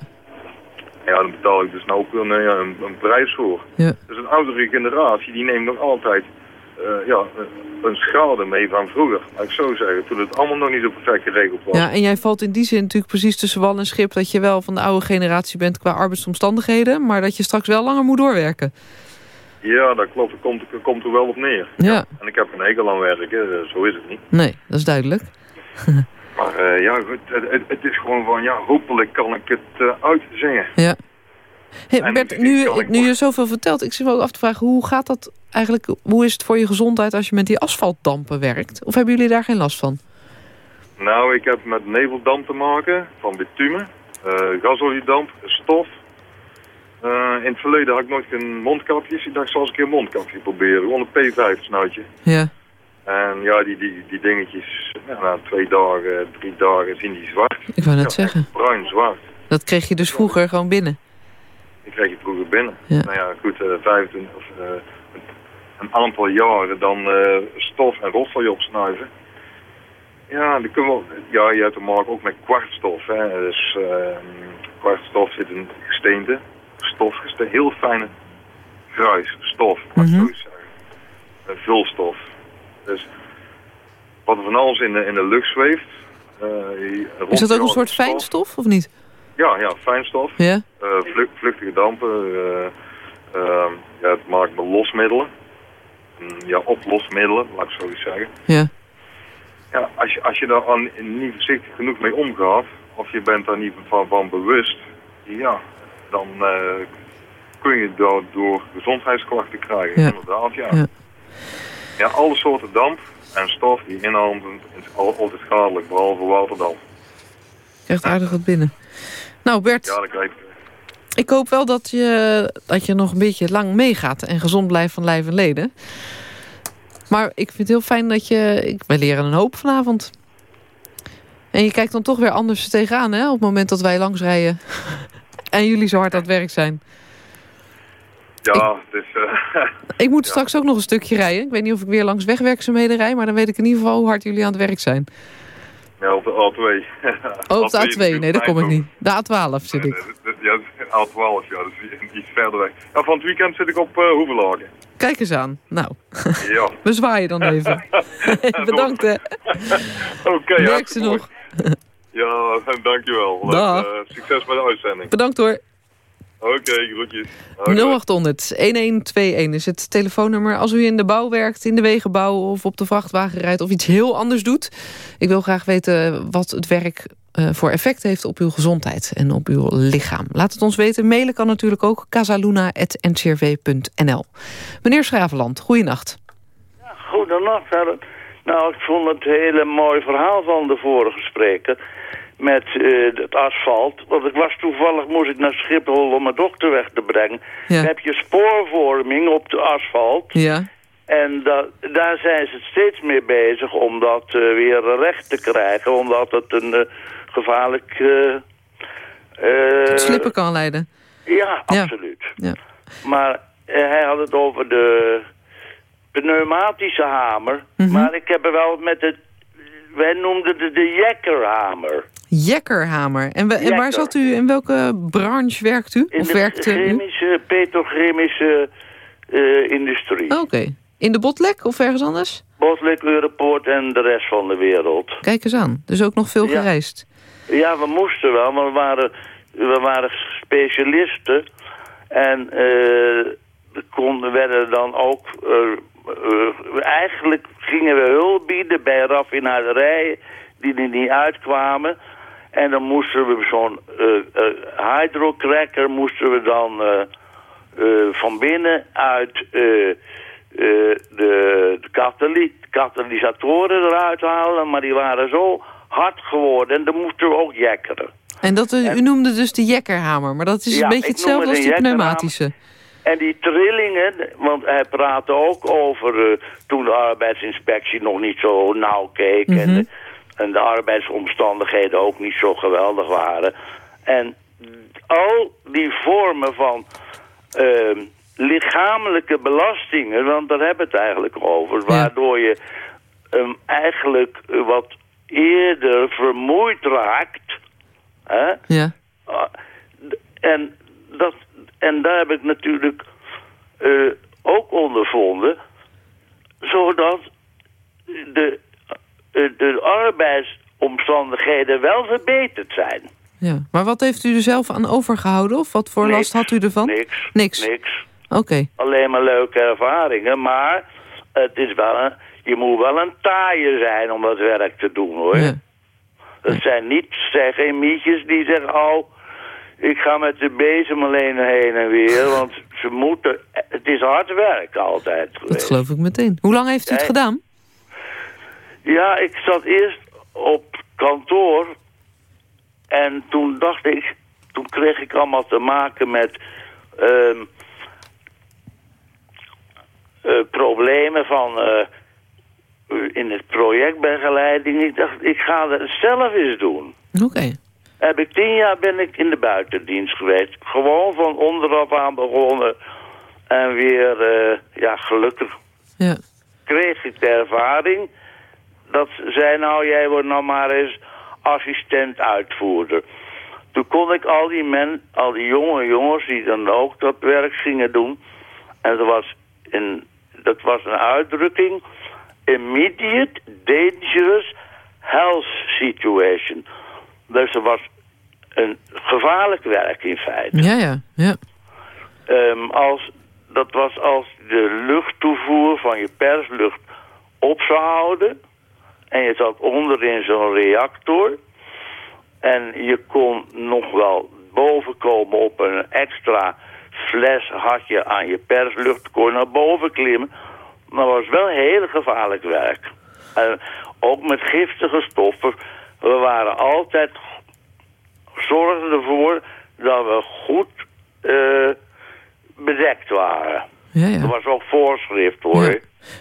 Ja, dan betaal ik dus nou ook een, een, een prijs voor. Ja. Dus een oudere generatie die neemt nog altijd uh, ja, een schade mee van vroeger. Laat ik zo zeggen, toen het allemaal nog niet zo perfect geregeld was. Ja, en jij valt in die zin natuurlijk precies tussen wal en schip... dat je wel van de oude generatie bent qua arbeidsomstandigheden... maar dat je straks wel langer moet doorwerken. Ja, dat klopt. Dat komt, komt er wel op neer. Ja. En ik heb een hekel aan werken, eh, zo is het niet. Nee, dat is duidelijk. maar uh, ja, goed, het, het, is gewoon van, ja, hopelijk kan ik het uh, uitzingen. Ja. Hey, Bert, nu, nu je zoveel vertelt, ik zit me ook af te vragen... hoe gaat dat eigenlijk, hoe is het voor je gezondheid als je met die asfaltdampen werkt? Of hebben jullie daar geen last van? Nou, ik heb met neveldamp te maken, van bitumen, uh, gasoliedamp, stof. Uh, in het verleden had ik nog een mondkapje. Ik dacht, zal eens een keer een mondkapje proberen. Gewoon een P5-snuitje. Ja. En ja, die, die, die dingetjes, na twee dagen, drie dagen zien die zwart. Ik wou net zeggen. Bruin, zwart. Dat kreeg je dus vroeger gewoon binnen? Die kreeg je vroeger binnen. Ja. Nou ja, goed, uh, 25, of, uh, een aantal jaren dan uh, stof en rotzooi opsnuiven. Ja, die kunnen we, ja, je hebt te maken ook met kwartstof. Hè. Dus uh, kwartstof zit in gesteente, stof, gesteente, heel fijne gruis, stof, mm -hmm. Een vulstof. Dus wat er van alles in de, in de lucht zweeft. Uh, is dat ook een soort fijnstof of niet? Ja, ja, fijnstof. Ja? Uh, vluchtige dampen. Uh, ja, het maakt met losmiddelen. Mm, ja, oplosmiddelen, laat ik zo eens zeggen. Ja. Ja, als je, als je daar niet voorzichtig genoeg mee omgaat, of je bent daar niet van, van bewust, ja, dan uh, kun je daardoor gezondheidsklachten krijgen. Ja. Inderdaad, ja. ja. Ja, alle soorten damp en stof die inhouden is altijd schadelijk, behalve waterdamp. Krijgt aardig wat binnen. Nou Bert, ja, dat krijg ik. Hoop wel dat je, dat je nog een beetje lang meegaat... en gezond blijft van lijf en leden. Maar ik vind het heel fijn dat je... Ik, wij leren een hoop vanavond. En je kijkt dan toch weer anders tegenaan, hè? Op het moment dat wij langs rijden. En jullie zo hard aan het werk zijn. Ja, ik, dus... Uh, ik moet straks ook nog een stukje rijden. Ik weet niet of ik weer langs wegwerkzaamheden rijd... maar dan weet ik in ieder geval hoe hard jullie aan het werk zijn. Ja, op de A2. Oh, op de A2. Nee, daar kom ik niet. De A12 zit ik. Ja, A12, ja, dat is iets verder weg. Ja, van het weekend zit ik op uh, Hoevelagen. Kijk eens aan. Nou, ja. we zwaaien dan even. Bedankt, hè. Oké, okay, Werk ze nog. Ja, dankjewel. Dag. Uh, succes bij de uitzending. Bedankt hoor. Oké, okay, groetjes. 0800 1121 is het telefoonnummer. Als u in de bouw werkt, in de wegenbouw of op de vrachtwagen rijdt... of iets heel anders doet. Ik wil graag weten wat het werk uh, voor effect heeft op uw gezondheid en op uw lichaam. Laat het ons weten. Mailen kan natuurlijk ook casaluna.ncrv.nl. Meneer Schravenland, goeienacht. Ja, goedenacht. Nou, ik vond het een hele mooi verhaal van de vorige spreker met uh, het asfalt. Want ik was toevallig, moest ik naar Schiphol om mijn dochter weg te brengen. Ja. Dan heb je spoorvorming op de asfalt. Ja. En daar zijn ze steeds mee bezig om dat uh, weer recht te krijgen. Omdat het een uh, gevaarlijk... slippen kan leiden. Ja, absoluut. Ja. Maar hij had het over de pneumatische hamer. Mhm. Maar ik heb er wel met het... Wij noemden het de jekkerhamer. Jekkerhamer. En, we, en waar zat u, in welke branche werkt u? In of de chemische, petrochemische uh, industrie. Oké. Okay. In de Botlek of ergens anders? Botlek, Europoort en de rest van de wereld. Kijk eens aan. Dus ook nog veel ja. gereisd. Ja, we moesten wel, maar we waren, we waren specialisten. En uh, we konden, werden dan ook... Uh, uh, eigenlijk gingen we hulp bieden bij raffinaderijen die er niet uitkwamen. En dan moesten we zo'n uh, hydrocracker moesten we dan van binnen uit de, de kataly katalysatoren eruit halen. Maar die waren zo hard geworden en dan moesten we ook jekkeren. En dat, u, en, noemde dus de jekkerhamer, maar dat is ja, een beetje hetzelfde als die pneumatische. En die trillingen, want hij praatte ook over uh, toen de arbeidsinspectie nog niet zo nauw keek... Mm -hmm. en, de, en de arbeidsomstandigheden ook niet zo geweldig waren. En al die vormen van ehm, lichamelijke belastingen, want daar hebben we het eigenlijk over, waardoor je um, eigenlijk wat eerder vermoeid raakt. Hè? Ja. Ah, en, dat, en daar heb ik natuurlijk uh, ook ondervonden, zodat de, uh, de arbeidsomstandigheden wel verbeterd zijn. Ja, maar wat heeft u er zelf aan overgehouden? Of wat voor last had u ervan? Niks. Niks? Niks. Oké. Alleen maar leuke ervaringen, maar het is wel een, je moet wel een taaie zijn om dat werk te doen, hoor. Ja. Het zijn niet, zijn geen mietjes die zeggen, oh, ik ga met de bezem alleen heen en weer, want ze moeten, het is hard werk altijd geweest. Dat geloof ik meteen. Hoe lang heeft u het gedaan? Ja, ik zat eerst op kantoor en toen dacht ik, toen kreeg ik allemaal te maken met ehm, eh, problemen van eh, in het projectbegeleiding. Ik dacht, ik ga het zelf eens doen. Oké. Heb ik tien jaar ben ik in de buitendienst geweest. Gewoon van onderaf aan begonnen. En weer, eh, ja, gelukkig Ja. kreeg ik de ervaring. Dat ze zei, nou, jij wordt nou maar eens assistent uitvoerder. Toen kon ik al die, men, al die jonge jongens die dan ook dat werk gingen doen. En dat was een, dat was een uitdrukking. Immediate dangerous health situation. Dus er was een gevaarlijk werk in feite. Ja, ja, ja. Ehm, als, dat was als de luchttoevoer van je perslucht op zou houden. En je zat onderin zo'n reactor. En je kon nog wel boven komen op een extra fles had je aan je perslucht. Kon je naar boven klimmen. Maar het was wel heel gevaarlijk werk. En ook met giftige stoffen. We waren altijd zorgden ervoor dat we goed eh, bedekt waren. ja, Er ja. was ook voorschrift hoor. Ja.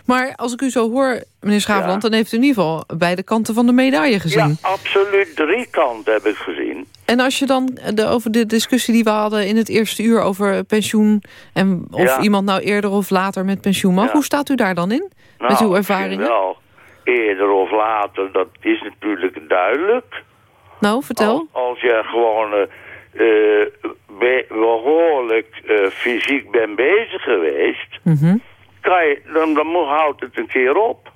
Maar als ik u zo hoor, meneer Schaafland... Dan heeft u in ieder geval beide kanten van de medaille gezien. Ja, absoluut. Drie kanten heb ik gezien. En als je dan de, over de discussie die we hadden in het eerste uur... over pensioen en of iemand nou eerder of later met pensioen mag... Hoe staat u daar dan in? met Nou, uw ik vind ervaringen? Wel, eerder of later, dat is natuurlijk duidelijk. Nou, vertel. Als, als je gewoon eh, eh, be- behoorlijk eh, fysiek bent bezig geweest... Mhm. Kan je, dan, dan moet- houdt het een keer op.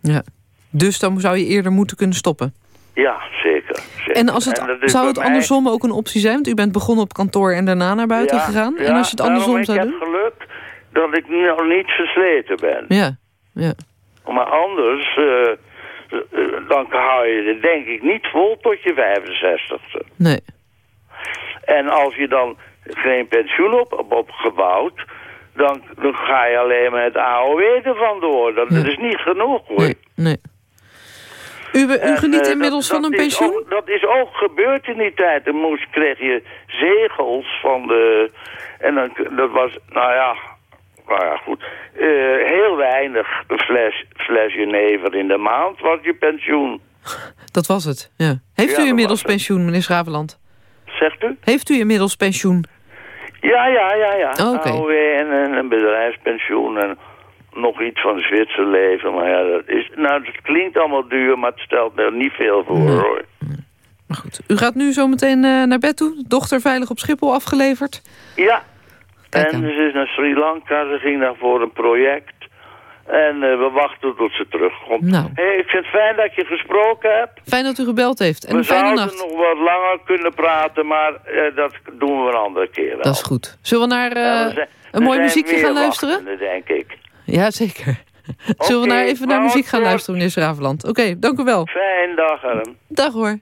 Ja. Dus dan zou je eerder moeten kunnen stoppen. Ja, zeker. zeker. En als het, zou het mij- andersom ook een optie zijn? Want u bent begonnen op kantoor en daarna naar buiten Ja, gegaan. ja, en als je het andersom zou ik doen? heb geluk dat ik nou niet versleten ben. Ja, ja. Maar anders, dan hou je het denk ik niet vol tot je 65ste. Nee. En als je dan geen pensioen op opgebouwd, dan, dan ga je alleen maar het AOW ervan door. Dat, dat is niet genoeg hoor. Nee, nee. U, u En, geniet eh, inmiddels dat- van een dat pensioen? ook- dat is ook gebeurd in die tijd. Dan moest, kreeg je zegels van de... En dan, dat was, nou ja... Nou ja, goed. Eh, heel weinig fles, fles jenever in de maand was je pensioen. Dat was het, ja. Heeft Ja, u inmiddels pensioen, meneer Schravenland? Zegt u? Heeft u inmiddels pensioen? Ja, ja, ja, ja. Oh, oké. AOW en, en een bedrijfspensioen en nog iets van Zwitser leven. Maar ja, dat is... Nou, het klinkt allemaal duur, maar het stelt er niet veel voor, Nee. hoor. Maar goed, u gaat nu zo meteen eh, naar bed toe. Dochter veilig op Schiphol afgeleverd. Ja. Kijk en ze is naar Sri Lanka, ze ging daar voor een project. En eh, we wachten tot ze terugkomt. Nou. Hey, ik vind het fijn dat je gesproken hebt. Fijn dat u gebeld heeft. En we een fijne zouden nacht. nog wat langer kunnen praten, maar eh, dat doen we een andere keer wel. Dat is goed. Zullen we naar eh, we zijn- een we mooi muziekje gaan luisteren? denk ik. Ja, zeker. Zullen we naar even naar maar muziek gaan luisteren, meneer Schravenland? Oké, dank u wel. Fijn dag, Harm. Dag hoor.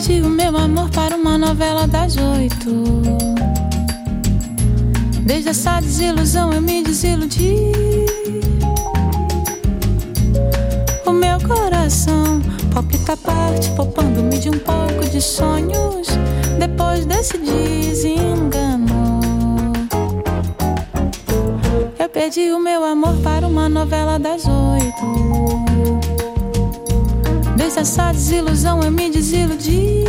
Perdi o meu amor para uma novela das oito. Desde essa desilusão eu me desiludi. Coração palpita parte, poupando-me de um pouco de sonhos. Depois desse desengano, eu perdi o meu amor para uma novela das oito. Desde essa desilusão eu me desiludi.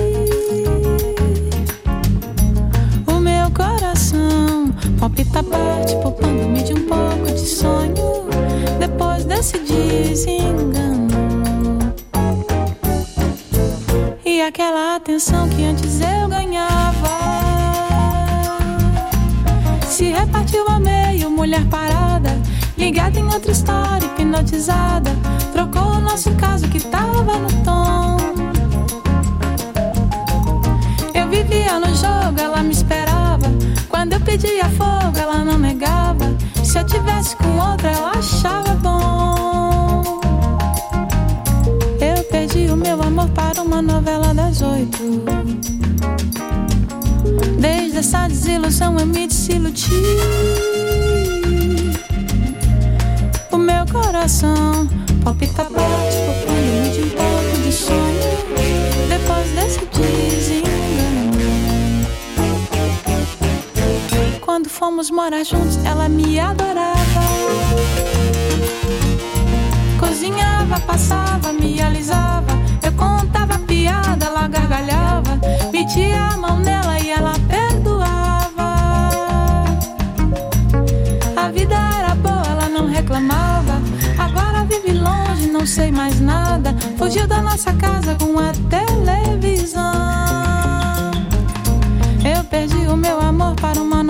O meu coração palpita parte, poupando-me de um pouco de sonho. Depois desse desengano. Aquela atenção que antes eu ganhava. Se repartiu a meio, mulher parada Ligada em outra história, hipnotizada Trocou o nosso caso que tava no tom. Eu vivia no jogo, ela me esperava. Quando eu pedia fogo, ela não negava. Se eu tivesse com outra, ela achava bom perdi o meu amor para uma novela das oito. Desde essa desilusão eu me desiludi O meu coração palpita bate Poupando-me de um pouco de sonho Depois desse desengano Quando fomos morar juntos ela me adorava Cozinhava, passava, me alisava. Eu contava piada, ela gargalhava. Metia a mão nela e ela perdoava. A vida era boa, ela não reclamava. Agora vive longe, não sei mais nada. Fugiu da nossa casa com a televisão. Eu perdi o meu amor para uma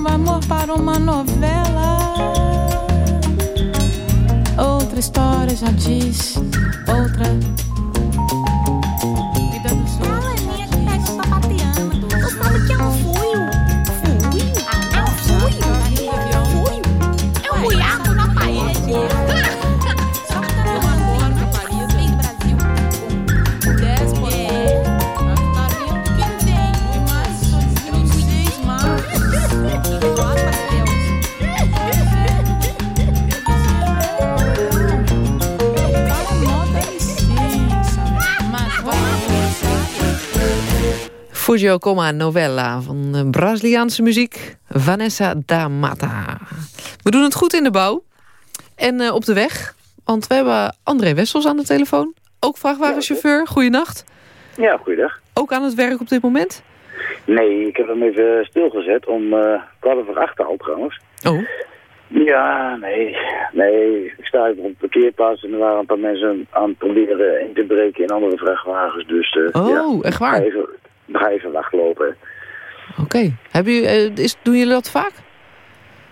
meu amor para uma novela. Outra história já diz Outra Coma Novella van de Braziliaanse muziek Vanessa da Mata. We doen het goed in de bouw en eh, op de weg. Want we hebben André Wessels aan de telefoon. Ook vrachtwagenchauffeur. Goeienacht. Ja, goeiedag. Ook aan het werk op dit moment? Nee, ik heb hem even stilgezet om uh, kwart over acht al trouwens. Oh. Ja, nee, nee. Ik sta even op een parkeerplaats en er waren een paar mensen aan het proberen in te breken in andere vrachtwagens. Dus uh, Oh, ja, echt waar? Ga even, ga even wachtlopen. Oké. Hebben jullie, eh, is, doen jullie dat vaak?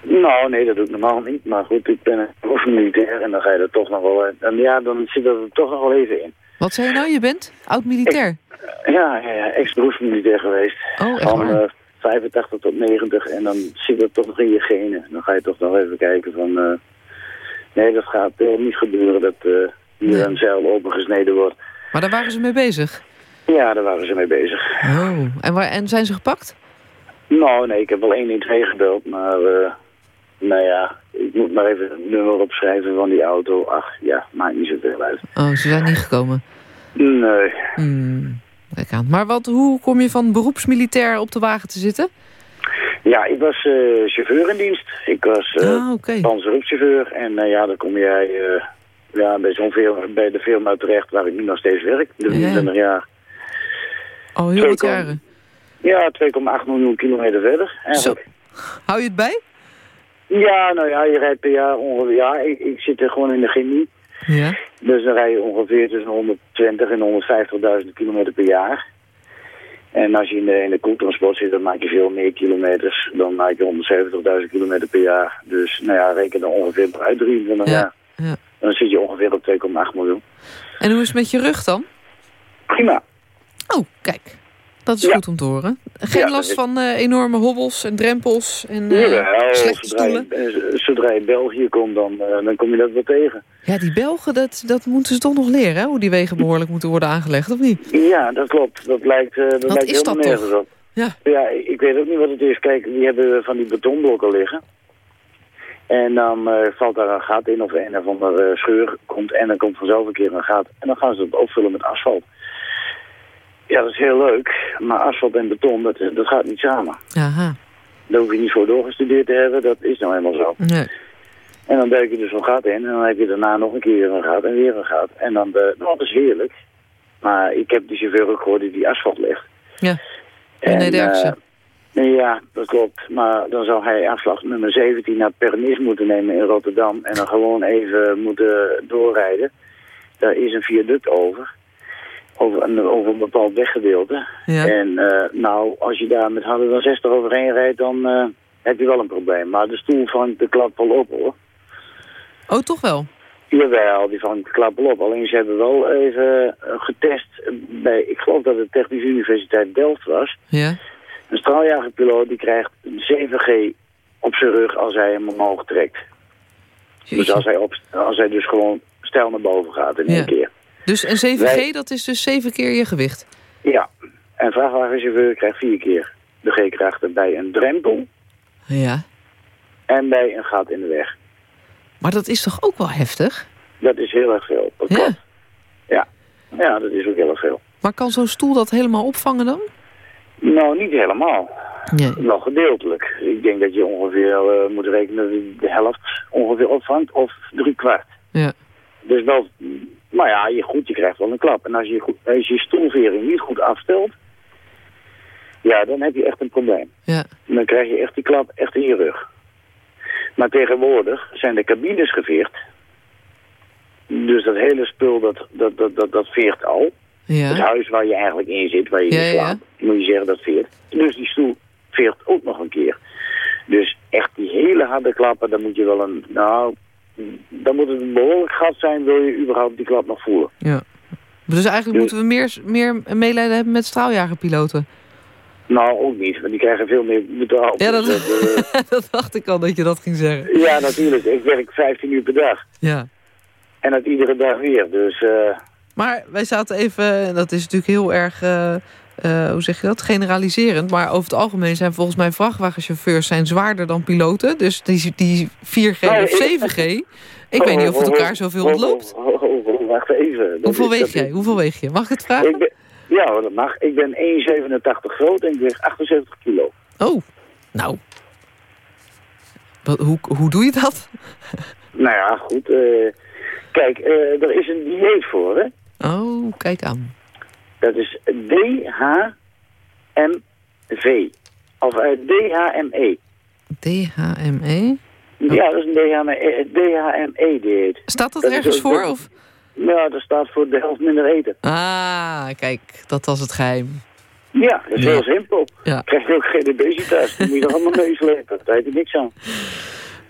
Nou, nee, dat doe ik normaal niet. Maar goed, ik ben een proefmilitair en dan ga je er toch nog wel... eh, En ja, dan zit dat er toch nog wel even in. Wat zei je nou? Je bent oud-militair? Ja, ja, ja ex-beroepsmilitair geweest. Oh, echt Van waar? eh, 85 tot 90 en dan zit dat toch nog in je genen. Dan ga je toch nog even kijken van... nee, dat gaat niet gebeuren dat hier Nee. een zeil opengesneden wordt. Maar daar waren ze mee bezig? Ja, daar waren ze mee bezig. Oh. En, waar, en zijn ze gepakt? Nou, nee, ik heb wel 112 gebeld, maar... eh, nou ja, ik moet maar even het nummer opschrijven van die auto. Ach, ja, maakt niet zoveel uit. Oh, ze zijn niet gekomen. Nee. Hmm. Kijk aan. Maar wat, hoe kom je van beroepsmilitair op de wagen te zitten? Ja, ik was eh, chauffeur in dienst. Ik was eh Ah. En eh, ja, dan kom jij ja, bij, zo'n bij de firma terecht waar ik nu nog steeds werk. De Ja. 24 jaar. Al heel wat jaren. Ja, 2,8 miljoen kilometer verder. Zo. Hou je het bij? Ja, nou ja, je rijdt per jaar ongeveer... Ja, ik, ik zit er gewoon in de chemie. Ja. Dus dan rij je ongeveer tussen 120 en 150.000 kilometer per jaar. En als je in de, in de koeltransport zit, dan maak je veel meer kilometers. Dan maak je 170.000 kilometer per jaar. Dus nou ja, reken er ongeveer per uit 23 Ja, jaar. ja. Dan zit je ongeveer op 2,8 miljoen. En hoe is het met je rug dan? Prima. Oh, kijk. Dat is Ja. goed om te horen. Geen Ja, last dat van eh, enorme hobbels en drempels en eh, Jawel, slechte zodra je, stoelen? eh, zodra je België komt, dan, dan kom je dat wel tegen. Ja, die Belgen, dat, dat moeten ze toch nog leren, hè? Hoe die wegen behoorlijk moeten worden aangelegd, of niet? Ja, dat klopt. Dat lijkt, dat Wat lijkt is helemaal dat toch? nergens op. Ja. Ja, ik weet ook niet wat het is. Kijk, die hebben van die betonblokken liggen. En dan valt daar een gat in of een of andere scheur komt en dan komt vanzelf een keer een gat. En dan gaan ze het opvullen met asfalt. Ja, dat is heel leuk, maar asfalt en beton, dat, dat gaat niet samen. Aha. Daar hoef je niet voor doorgestudeerd te hebben, dat is nou helemaal zo. Nee. En dan duik je dus zo'n gat in en dan heb je daarna nog een keer een gat en weer een gat. En dan, de, nou, dat is heerlijk. Maar ik heb die chauffeur ook gehoord die die asfalt legt. Ja. En, Derksen. eh, nee, ja, dat klopt. Maar dan zou hij afslag nummer 17 naar Pernis moeten nemen in Rotterdam. En dan gewoon even moeten doorrijden. Daar is een viaduct over. Over een, over een bepaald weggedeelte. Ja. En eh, nou, als je daar met harder dan 60 overheen rijdt, dan eh, heb je wel een probleem. Maar de stoel vangt de klap wel op, hoor. Oh, toch wel? Jawel, die vangt de klap wel op. Alleen ze hebben wel even eh, getest bij, ik geloof dat het Technische Universiteit Delft was. Ja. Een straaljagerpiloot die krijgt een 7G op zijn rug als hij hem omhoog trekt. Dus als hij, op, als hij dus gewoon stijl naar boven gaat in één Ja. keer. Dus een 7G, Wij- dat is dus zeven keer je gewicht. Ja, en vrachtwagenchauffeur krijgt vier keer de G-krachten bij een drempel Ja. en bij een gat in de weg. Maar dat is toch ook wel heftig? Dat is heel erg veel. Dat Ja. klopt. Ja. ja, dat is ook heel erg veel. Maar kan zo'n stoel dat helemaal opvangen dan? Nou, niet helemaal. Nee. Wel gedeeltelijk. Ik denk dat je ongeveer eh, moet rekenen dat je de helft ongeveer opvangt of drie kwart. Ja. Dus wel, maar ja, je, goed, je krijgt wel een klap. En als je, goed, als je stoelvering niet goed afstelt, ja, dan heb je echt een probleem. Ja. Dan krijg je echt die klap echt in je rug. Maar tegenwoordig zijn de cabines geveerd. Dus dat hele spul, dat, dat, dat, dat, dat veert al. Het Ja. huis waar je eigenlijk in zit, waar je in ja, slaapt, moet je zeggen dat veert. Dus die stoel veert ook nog een keer. Dus echt die hele harde klappen, dan moet je wel een, nou, dan moet het een behoorlijk gat zijn, wil je überhaupt die klap nog voelen. ja. Dus eigenlijk moeten we meer, meer medelijden hebben met straaljagerpiloten. Nou, ook niet, want die krijgen veel meer betaald. Ja, dat, Dus dat, eh, dat dacht ik al dat je dat ging zeggen. ja, natuurlijk. Ik werk 15 uur per dag. Ja. En dat iedere dag weer. Dus eh, Maar wij zaten even, en dat is natuurlijk heel erg, eh, eh, hoe zeg je dat, generaliserend. Maar over het algemeen zijn volgens mij vrachtwagenchauffeurs zijn zwaarder dan piloten. Dus die, die 4G Nee, of ik- 7G, ik weet niet of het elkaar zoveel ontloopt. Oh, oh, oh, oh, wacht even. Hoeveel is- weeg jij? is- Hoeveel weeg je? Mag ik het vragen? Ik ben, ja, dat mag. Ik ben 1,87 groot en ik weeg 78 kilo. Oh, nou. Wat, hoe, hoe doe je dat? Nou ja, goed. eh, kijk, eh, er is een dieet voor, hè. Oh, kijk aan. Dat is DHMV. Of eh, DHME. DHME. Ja, dat is een DHME DHME-dieet. Staat dat Dat ergens voor? Of? Ja, dat staat voor de helft minder eten. Ah, kijk, dat was het geheim. Ja, dat is Ja. heel simpel. Ja. Krijg je ook GDB-thuis. Dan moet je er allemaal meeslepen. Daar heb je niks aan.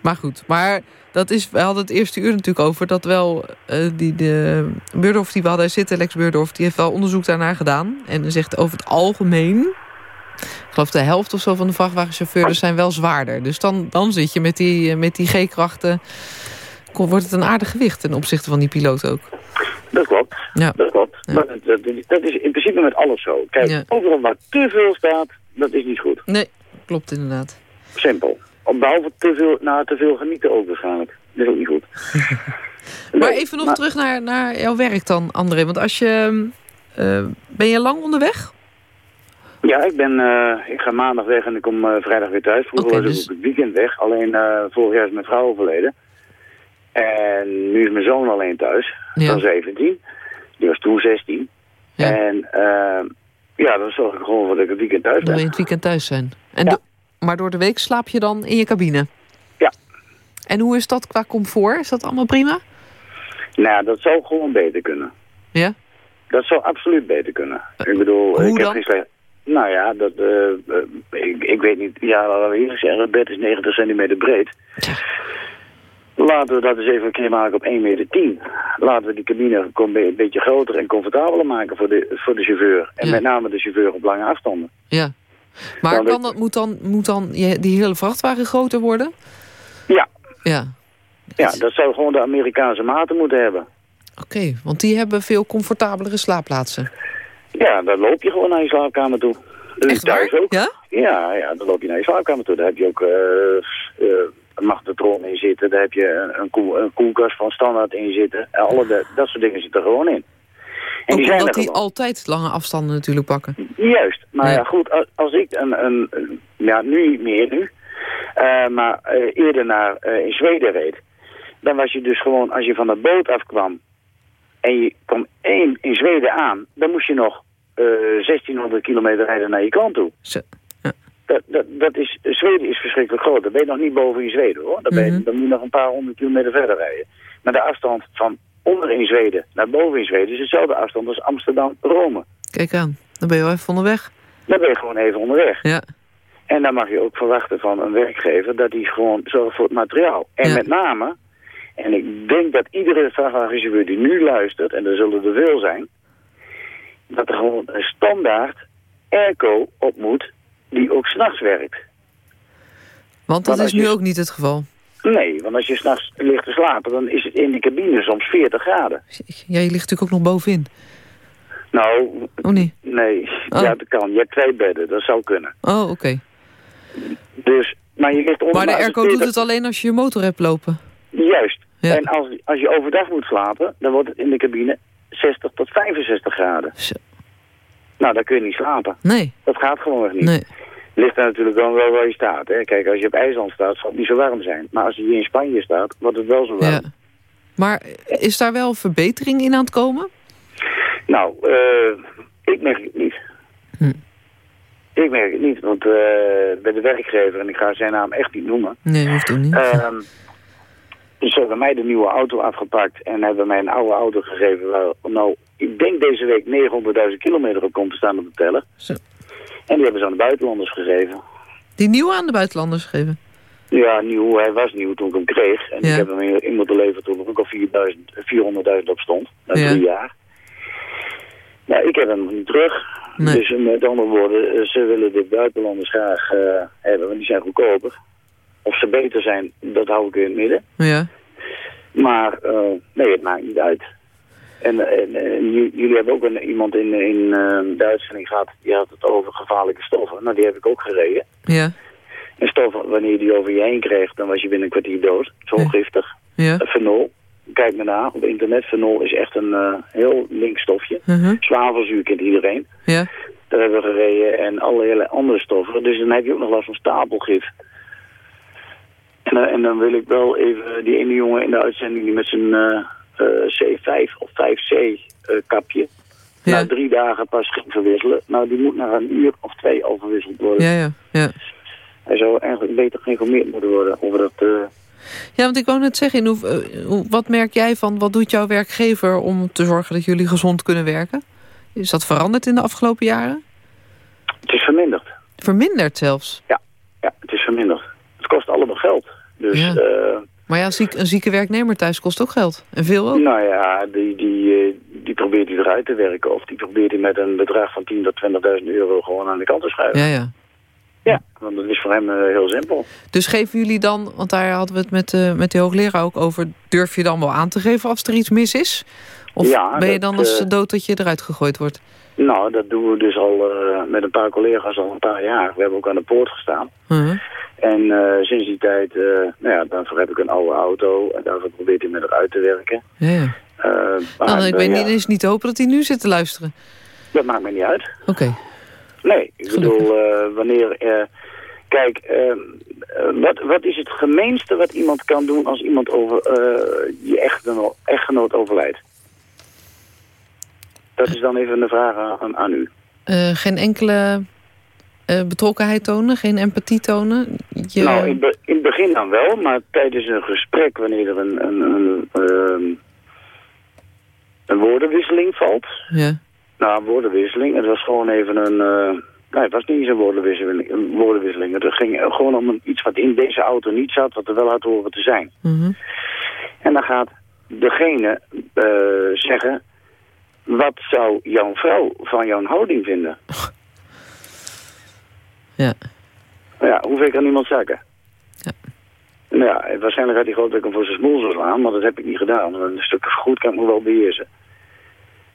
Maar goed, maar dat is, we hadden het eerste uur natuurlijk over dat wel eh, die de Beurdorf die we hadden zitten, Lex Beurdorf, die heeft wel onderzoek daarnaar gedaan en zegt over het algemeen, ik geloof de helft of zo van de vrachtwagenchauffeurs zijn wel zwaarder. Dus dan, dan zit je met die, eh, met die G-krachten, wordt het een aardig gewicht ten opzichte van die piloot ook. Dat klopt. Ja. Dat klopt. Ja. Maar dat, dat, dat is in principe met alles zo. Kijk, Ja. overal waar te veel staat, dat is niet goed. Nee, klopt inderdaad. Simpel. Behalve te veel, nou, te veel genieten ook waarschijnlijk. Dat is ook niet goed. Maar Nee, even nog maar- terug naar, naar jouw werk dan, André. Want als je, eh, ben je lang onderweg? Ja, ik, ben, eh, ik ga maandag weg en ik kom eh, vrijdag weer thuis. Vroeger was ik dus- het weekend weg. Alleen vorig jaar is mijn vrouw overleden. En nu is mijn zoon alleen thuis. Ja. Van 17. Die was toen 16. Ja. En ja, dan zorg ik gewoon voor dat ik het weekend thuis Dan wil ben. je het weekend thuis zijn. En Ja. Maar door de week slaap je dan in je cabine? Ja. En hoe is dat qua comfort? Is dat allemaal prima? Nou, dat zou gewoon beter kunnen. Ja? Dat zou absoluut beter kunnen. Ik bedoel, hoe ik heb dan? geen slecht... Nou ja, dat, eh, eh, ik, ik weet niet. Ja, laten we eerlijk zeggen, het bed is 90 centimeter breed. Laten we dat eens even een keer maken op 1,10 meter. Laten we die cabine een beetje groter en comfortabeler maken voor de, voor de chauffeur. En Ja. met name de chauffeur op lange afstanden. Ja. Maar Nou, kan dat- moet dan, moet dan die hele vrachtwagen groter worden? Ja, Ja. ja, dat zou gewoon de Amerikaanse maten moeten hebben. Oké, want die hebben veel comfortabelere slaapplaatsen. Ja, dan loop je gewoon naar je slaapkamer toe. Is Echt waar? thuis ook. Ja? Ja, ja, dan loop je naar je slaapkamer toe. Daar heb je ook eh, eh, magnetron in zitten. Daar heb je een, een, koel, een koelkast van standaard in zitten. En alle de, dat soort dingen zitten er gewoon in. En die zijn omdat die altijd lange afstanden natuurlijk pakken. Juist, maar Ja. ja, goed, als, ik een, een, ja, nu niet meer nu, eh, maar eh, eerder naar eh, in Zweden reed, dan was je dus gewoon, als je van de boot afkwam en je kwam één in Zweden aan, dan moest je nog eh 1600 kilometer rijden naar je kant toe. Zo. Dat, dat, dat is, Zweden is verschrikkelijk groot. Dan ben je nog niet boven in Zweden hoor. Dan, ben je, Mhm. dan moet je nog een paar honderd kilometer verder rijden. Maar de afstand van onder in Zweden naar boven in Zweden is dezelfde afstand als Amsterdam-Rome. Kijk aan, dan ben je wel even onderweg. Dan ben je gewoon even onderweg. Ja, En dan mag je ook verwachten van een werkgever dat hij gewoon zorgt voor het materiaal. En Ja. met name, en ik denk dat iedere vrachtwagenchauffeur die nu luistert, en er zullen er veel zijn, dat er gewoon een standaard airco op moet die ook s'nachts werkt. want dat Want is nu je- ook niet het geval. Nee, want als je s'nachts ligt te slapen, dan is het in de cabine soms 40 graden. Ja, je ligt natuurlijk ook nog bovenin. Nou, Oh nee. nee, Oh. ja, dat kan. Je hebt twee bedden, dat zou kunnen. Oh, oké. Dus, maar je ligt onder Maar de airco doet 40 het alleen als je je motor hebt lopen. Juist. Ja. En als, als je overdag moet slapen, dan wordt het in de cabine 60 tot 65 graden. Zo. Nou, dan kun je niet slapen. Nee, Dat gaat gewoon niet. nee. Ligt er natuurlijk dan wel waar je staat. Hè? Kijk, als je op IJsland staat, zal het niet zo warm zijn. Maar als je hier in Spanje staat, wordt het wel zo warm. Ja. Maar is daar wel verbetering in aan het komen? Nou, eh, ik merk het niet. Hm. Ik merk het niet, want eh, bij de werkgever, en ik ga zijn naam echt niet noemen... Nee, hoeft ook niet. Ehm dus ze hebben mij de nieuwe auto afgepakt en hebben mij een oude auto gegeven waar nou, ik denk deze week 900.000 kilometer op komt te staan op de teller. Zo. En die hebben ze aan de buitenlanders gegeven. Die nieuwe aan de buitenlanders geven. Ja, nieuw, hij was nieuw toen ik hem kreeg. En Ja. ik heb hem in, moeten leveren toen er ook al 4000 400.000 op stond. Na Ja. drie jaar. Nou, ik heb hem niet terug. Nee. Dus eh, met andere woorden, eh, ze willen de buitenlanders graag eh, hebben, want die zijn goedkoper. Of ze beter zijn, dat hou ik in het midden. Ja. Maar eh, nee, het maakt niet uit. En, en, jullie hebben ook een, iemand in, in eh, de uitzending gehad, die had het over gevaarlijke stoffen. Nou, die heb ik ook gereden. Ja. En stoffen, wanneer je die over je heen kreeg, dan was je binnen een kwartier dood. Zo Ja. giftig. Ja. Eh, Fenol. Kijk me na, op internet. Fenol is echt een eh, heel link stofje. Zwavelzuur kent iedereen. Ja. Daar hebben we gereden en allerlei andere stoffen. Dus dan heb je ook nog last van stapelgif. En, en dan wil ik wel even die ene jongen in de uitzending die met zijn C5 of 5C eh, kapje Ja. na drie dagen pas ging verwisselen. Nou, die moet na een uur of twee al verwisseld worden. Ja, ja, ja. Hij zou eigenlijk beter geïnformeerd moeten worden over dat... eh, Ja, want ik wou net zeggen, hoe, eh, hoe- wat merk jij van... wat doet jouw werkgever om te zorgen dat jullie gezond kunnen werken? Is dat veranderd in de afgelopen jaren? het is verminderd. Verminderd zelfs. Ja, het is verminderd. Het kost allemaal geld. Dus, Ja. Maar ja, ziek, een zieke werknemer thuis kost ook geld. En veel ook. nou ja, die, die, eh, die probeert hij eruit te werken. Of die probeert hij met een bedrag van 10.000 tot 20.000 euro gewoon aan de kant te schuiven. Ja, ja. Ja, want dat is voor hem eh, heel simpel. Dus geven jullie dan, want daar hadden we het met, eh met de hoogleraar ook over... durf je dan wel aan te geven als er iets mis is? Of Ja, ben je dat, dan als dood dat je eruit gegooid wordt? Nou, dat doen we dus al eh, met een paar collega's al een paar jaar. We hebben ook aan de poort gestaan. Mhm. En eh, sinds die tijd, eh, nou ja, daarvoor heb ik een oude auto. En daarvoor probeert hij met eruit te werken. Ja, ja. Maar, Nou, ik weet ja, niet, is niet hopen dat hij nu zit te luisteren. Dat maakt me niet uit. Oké. Nee, ik Gelukkig. bedoel, wanneer... kijk, eh, eh, wat, wat is het gemeenste wat iemand kan doen als iemand over je echtgenoot, echtgenoot overlijdt? Dat is dan even een vraag aan, aan u. Eh, geen enkele eh, betrokkenheid tonen, geen empathie tonen? Je... Nou, in, be- in het begin dan wel, maar tijdens een gesprek, wanneer er een, een, een, ehm, een woordenwisseling valt... ja. Nou, een woordenwisseling, het was gewoon even een... eh, nee, het was niet eens een woordenwisseling, een woordenwisseling. Het ging gewoon om iets wat in deze auto niet zat, wat er wel had horen te zijn. Mhm. En dan gaat degene zeggen... Wat zou jouw vrouw van jouw houding vinden? Ja. Ja, hoeveel kan iemand zakken? Ja. Nou ja, waarschijnlijk had hij gehoopt dat ik hem voor zijn smoel zou slaan, maar dat heb ik niet gedaan. Een stuk goed kan ik me wel beheersen.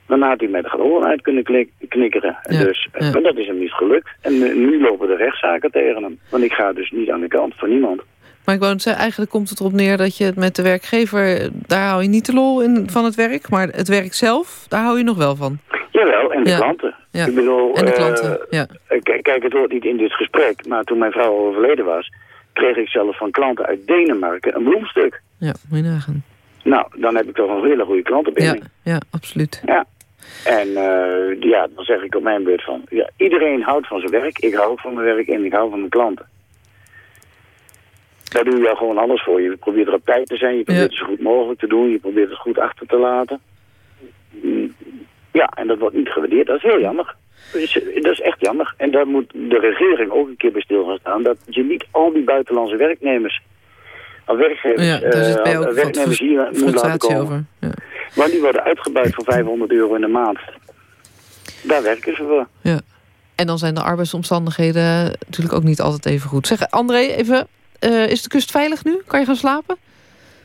Daarna had hij mij er gewoon uit kunnen knik- knikkeren. En Ja, Dus, ja. Maar dat is hem niet gelukt. En nu lopen de rechtszaken tegen hem. Want ik ga dus niet aan de kant van niemand. Maar ik wou zeggen, eigenlijk komt het erop neer dat je het met de werkgever... daar hou je niet de lol in van het werk. Maar het werk zelf, daar hou je nog wel van. Jawel, en de Ja. klanten. Ja. Ik bedoel, En de eh, klanten, ja. Kijk, kijk, het hoort niet in dit gesprek, maar toen mijn vrouw overleden was... kreeg ik zelf van klanten uit Denemarken een bloemstuk. Ja, moet je nagaan. Nou, dan heb ik toch een hele goede Ja, klantenbinding. ja, absoluut. Ja. En eh, ja, dan zeg ik op mijn beurt van... Ja, iedereen houdt van zijn werk. Ik hou ook van mijn werk en ik hou van mijn klanten. Daar doe je gewoon alles voor. Je probeert er op tijd te zijn. Je probeert het zo goed mogelijk te doen. Je probeert het goed achter te laten. Ja, en dat wordt niet gewaardeerd. Dat is heel jammer. Dat is, echt jammer. En daar moet de regering ook een keer bij stil gaan staan. Dat je niet al die buitenlandse werknemers... Of werkgevers, Ja, daar zit bij eh, ook werknemers hier moet laten komen. over. Ja. Want die worden uitgebuit voor 500 euro in de maand. Daar werken ze voor. Ja. En dan zijn de arbeidsomstandigheden natuurlijk ook niet altijd even goed. Zeg, André, even, eh, is de kust veilig nu? Kan je gaan slapen?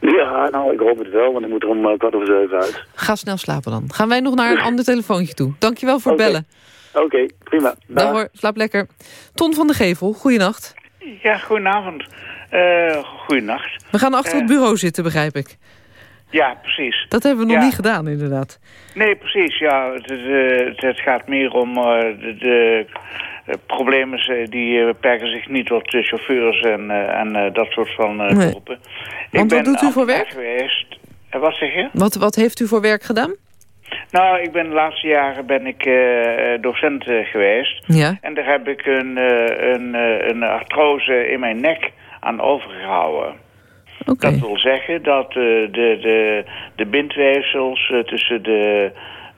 Ja, nou, ik hoop het wel, want ik moet er om eh, kwart over zeven uit. Ga snel slapen dan. Gaan wij nog naar een ander telefoontje toe. Dankjewel voor het bellen. Oké, prima. Dag hoor, slaap lekker. Ton van de Gevel, goeienacht. Ja, goedenavond. Eh goedenacht. We gaan achter het bureau zitten, begrijp ik. Ja, precies. Dat hebben we nog Ja. niet gedaan, inderdaad. Nee, precies. Ja, het, eh, het, het gaat meer om eh, de, de eh, problemen eh, die eh, beperken zich niet tot eh, chauffeurs en, eh, en eh, dat soort van eh Nee. groepen. Want wat doet u voor werk? Geweest. Eh, wat zeg je? Wat, wat heeft u voor werk gedaan? Nou, ik ben de laatste jaren ben ik eh, docent eh, geweest. Ja. En daar heb ik een, eh, een, eh, een artrose in mijn nek aan overgehouden. Dat wil zeggen dat eh, de, de, de bindweefsels eh, tussen de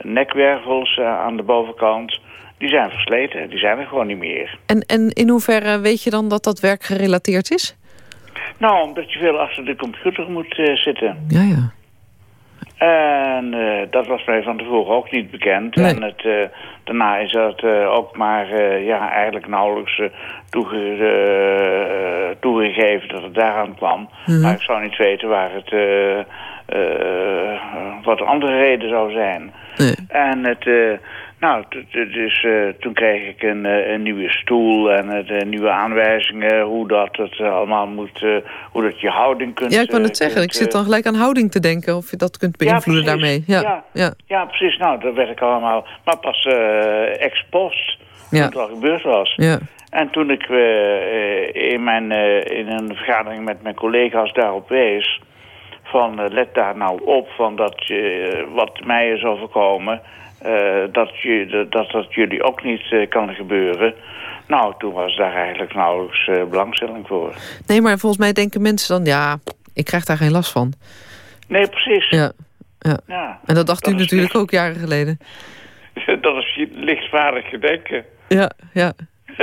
nekwervels eh, aan de bovenkant... die zijn versleten. Die zijn er gewoon niet meer. En, en in hoeverre weet je dan dat dat werk gerelateerd is? Nou, omdat je veel achter de computer moet zitten. Ja, ja. En eh, dat was mij van tevoren ook niet bekend. Nee. En het, eh, daarna is dat eh, ook maar ja, eigenlijk nauwelijks toege- toegegeven dat het daaraan kwam. Mhm. Maar ik zou niet weten waar het, wat de andere reden zou zijn. Nee. En het, eh, nou, dus toen kreeg ik een, eh, een nieuwe stoel en het, eh, nieuwe aanwijzingen hoe dat het allemaal moet, hoe dat je houding kunt. Ja, ik eh, net zeggen, ik zit dan gelijk aan houding te denken... of je dat kunt beïnvloeden daarmee. Ja, Ja. ja. Ja, precies. Nou, dat werd ik allemaal. Maar pas ex post, Ja. het al gebeurd was. ja. En toen ik in, mijn, in een vergadering met mijn collega's daarop wees... van let daar nou op van dat je, wat mij is overkomen... eh, dat, je, dat dat jullie ook niet eh, kan gebeuren... Nou, toen was daar eigenlijk nauwelijks eh, belangstelling voor. Nee, maar volgens mij denken mensen dan... ja, ik krijg daar geen last van. Nee, precies. Ja, ja. Ja. En dat dacht Dat u natuurlijk ook jaren geleden. Dat is lichtvaardig gedenken. Ja, ja.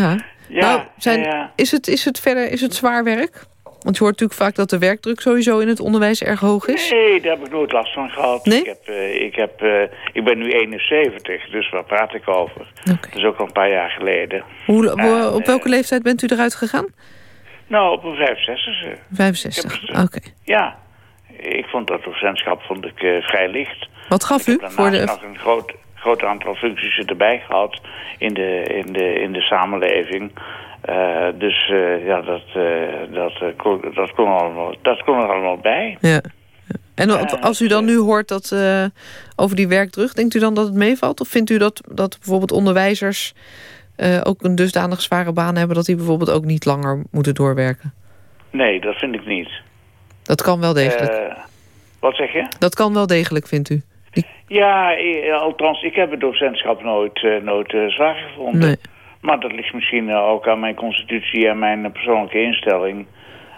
ja. Ja, nou, zijn, ja, ja. Is, het, is het verder is het zwaar werk? Want je hoort natuurlijk vaak dat de werkdruk sowieso in het onderwijs erg hoog is. Nee, daar heb ik nooit last van gehad. Nee? Ik, heb, eh, ik, heb, eh, ik ben nu 71, dus waar praat ik over? Dat is ook al een paar jaar geleden. Hoe, En, wo- op eh, welke leeftijd bent u eruit gegaan? Nou, op een 65. 65, Ik heb oké. Ja, ik vond dat docentschap vond ik, vrij licht. Wat gaf u Ik heb voor de... nog een groot, groot aantal functies erbij gehad in de, in de, in de samenleving. Eh, dus eh, ja, dat, eh, dat, kon, dat, kon allemaal, dat kon er allemaal bij. Ja. En als u dan nu hoort dat, over die werkdruk... denkt u dan dat het meevalt? Of vindt u dat, dat bijvoorbeeld onderwijzers... ook een dusdanig zware baan hebben... dat die bijvoorbeeld ook niet langer moeten doorwerken? Nee, dat vind ik niet. Dat kan wel degelijk. Wat zeg je? dat kan wel degelijk, vindt u? Ja, althans, ik heb het docentschap nooit, nooit zwaar gevonden. Nee. Maar dat ligt misschien eh, ook aan mijn constitutie en mijn eh, persoonlijke instelling.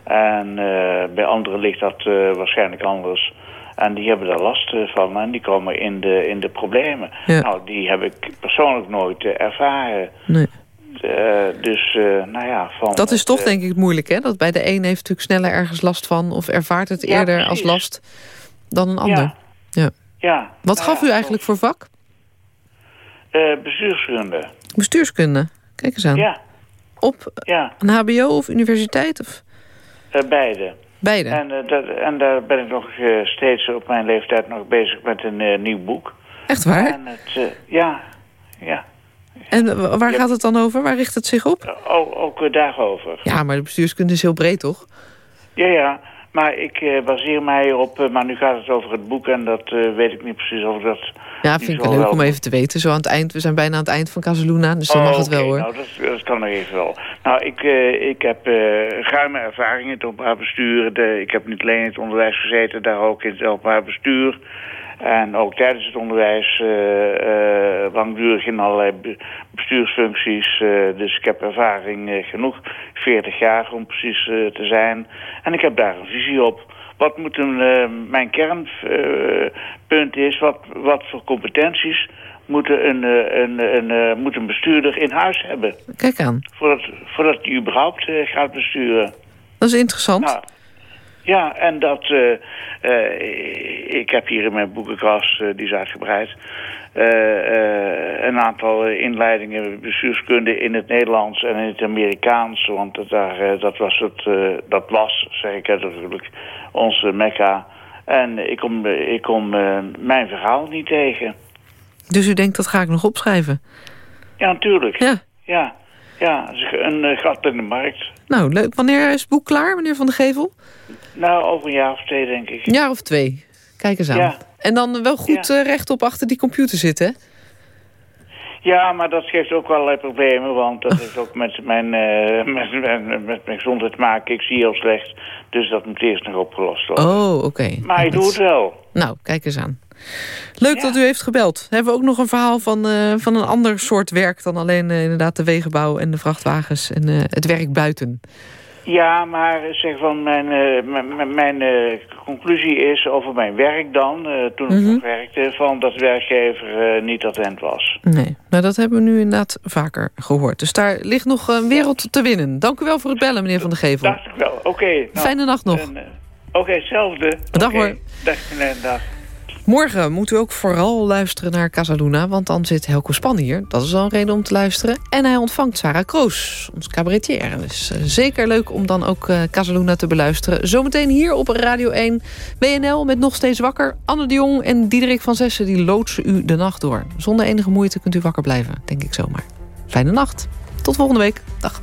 En eh, bij anderen ligt dat waarschijnlijk anders. En die hebben daar last van en die komen in de, in de problemen. Ja. Nou, die heb ik persoonlijk nooit ervaren. Nee. Dus, nou ja, van... Dat is toch denk ik moeilijk, hè? Dat bij de een heeft natuurlijk sneller ergens last van... of ervaart het Ja, eerder als last dan een ander. Ja. Ja. Ja. Wat nou gaf u eigenlijk voor vak? bestuurskunde. Bestuurskunde. Kijk eens aan. Ja, Op ja. een hbo of universiteit? Of eh, beide. beide? En, eh, dat, en daar ben ik nog eh, steeds op mijn leeftijd nog bezig met een nieuw boek. Echt waar? En het, ja, ja. En wa- waar gaat het dan over? Waar richt het zich op? Ook, ook daarover. Ja, maar de bestuurskunde is heel breed, toch? Ja, ja. Maar ik eh, baseer mij op... eh, maar nu gaat het over het boek en dat eh, weet ik niet precies of ik dat... Ja, vind ik wel leuk om even te weten. Zo aan het eind, we zijn bijna aan het eind van Casaluna, dus dan Oh, mag het wel hoor. Nou, dat, dat kan nog even wel. Nou, ik, ik heb ruime ervaring in het openbaar bestuur. De, ik heb niet alleen in het onderwijs gezeten, daar ook in het openbaar bestuur. En ook tijdens het onderwijs eh, eh, langdurig in allerlei be- bestuursfuncties. eh, dus ik heb ervaring genoeg, 40 jaar om precies te zijn. En ik heb daar een visie op. Wat moet een, mijn kernpunt is, wat, wat voor competenties moet een, een, een, moet een bestuurder in huis hebben. Kijk aan, Voordat, voordat hij überhaupt gaat besturen. dat is interessant. Nou, ja, en dat... eh, eh, ik heb hier in mijn boekenkast, eh, die is uitgebreid... een aantal inleidingen bestuurskunde in het Nederlands en in het Amerikaans. Want dat, daar, dat was, het, dat was, zeg ik natuurlijk, onze mekka. En ik kom, ik kom mijn verhaal niet tegen. Dus u denkt, dat ga ik nog opschrijven? Ja, natuurlijk. Ja. Ja, ja een gat in de markt. Nou, leuk. Wanneer is het boek klaar, meneer Van de Gevel? Nou, over een jaar of twee, denk ik. Een jaar of twee. Kijk eens aan. Ja. En dan wel goed eh, rechtop achter die computer zitten? Ja, maar dat geeft ook wel allerlei problemen, want dat heeft ook met mijn, eh, met, met, met mijn gezondheid te maken. Ik zie heel slecht, dus dat moet eerst nog opgelost worden. Oh, oké. Maar ik doe het wel. Nou, kijk eens aan. Leuk dat u heeft gebeld. Hebben we ook nog een verhaal van, eh, van een ander soort werk... dan alleen eh, inderdaad de wegenbouw en de vrachtwagens en eh, het werk buiten. Ja, maar zeg van mijn, eh, mijn- eh, conclusie is over mijn werk dan, eh, toen ik Mhm. nog werkte, van dat de werkgever eh, niet attent was. Nee, nou dat hebben we nu inderdaad vaker gehoord. Dus daar ligt nog een wereld te winnen. Dank u wel voor het bellen, meneer Van de Gevel. Dacht ik wel. Oké. nou, Fijne nacht nog. eh, Oké, hetzelfde. Dag Oké, hoor. Dag. Morgen moet u ook vooral luisteren naar Casaluna... want dan zit Helco Span hier. Dat is al een reden om te luisteren. En hij ontvangt Sarah Kroos, ons cabaretier. Dus zeker leuk om dan ook eh Casaluna te beluisteren. Zometeen hier op Radio 1 WNL met Nog Steeds Wakker. Anne de Jong en Diederik van Zessen die loodsen u de nacht door. Zonder enige moeite kunt u wakker blijven, denk ik zomaar. Fijne nacht. Tot volgende week. Dag.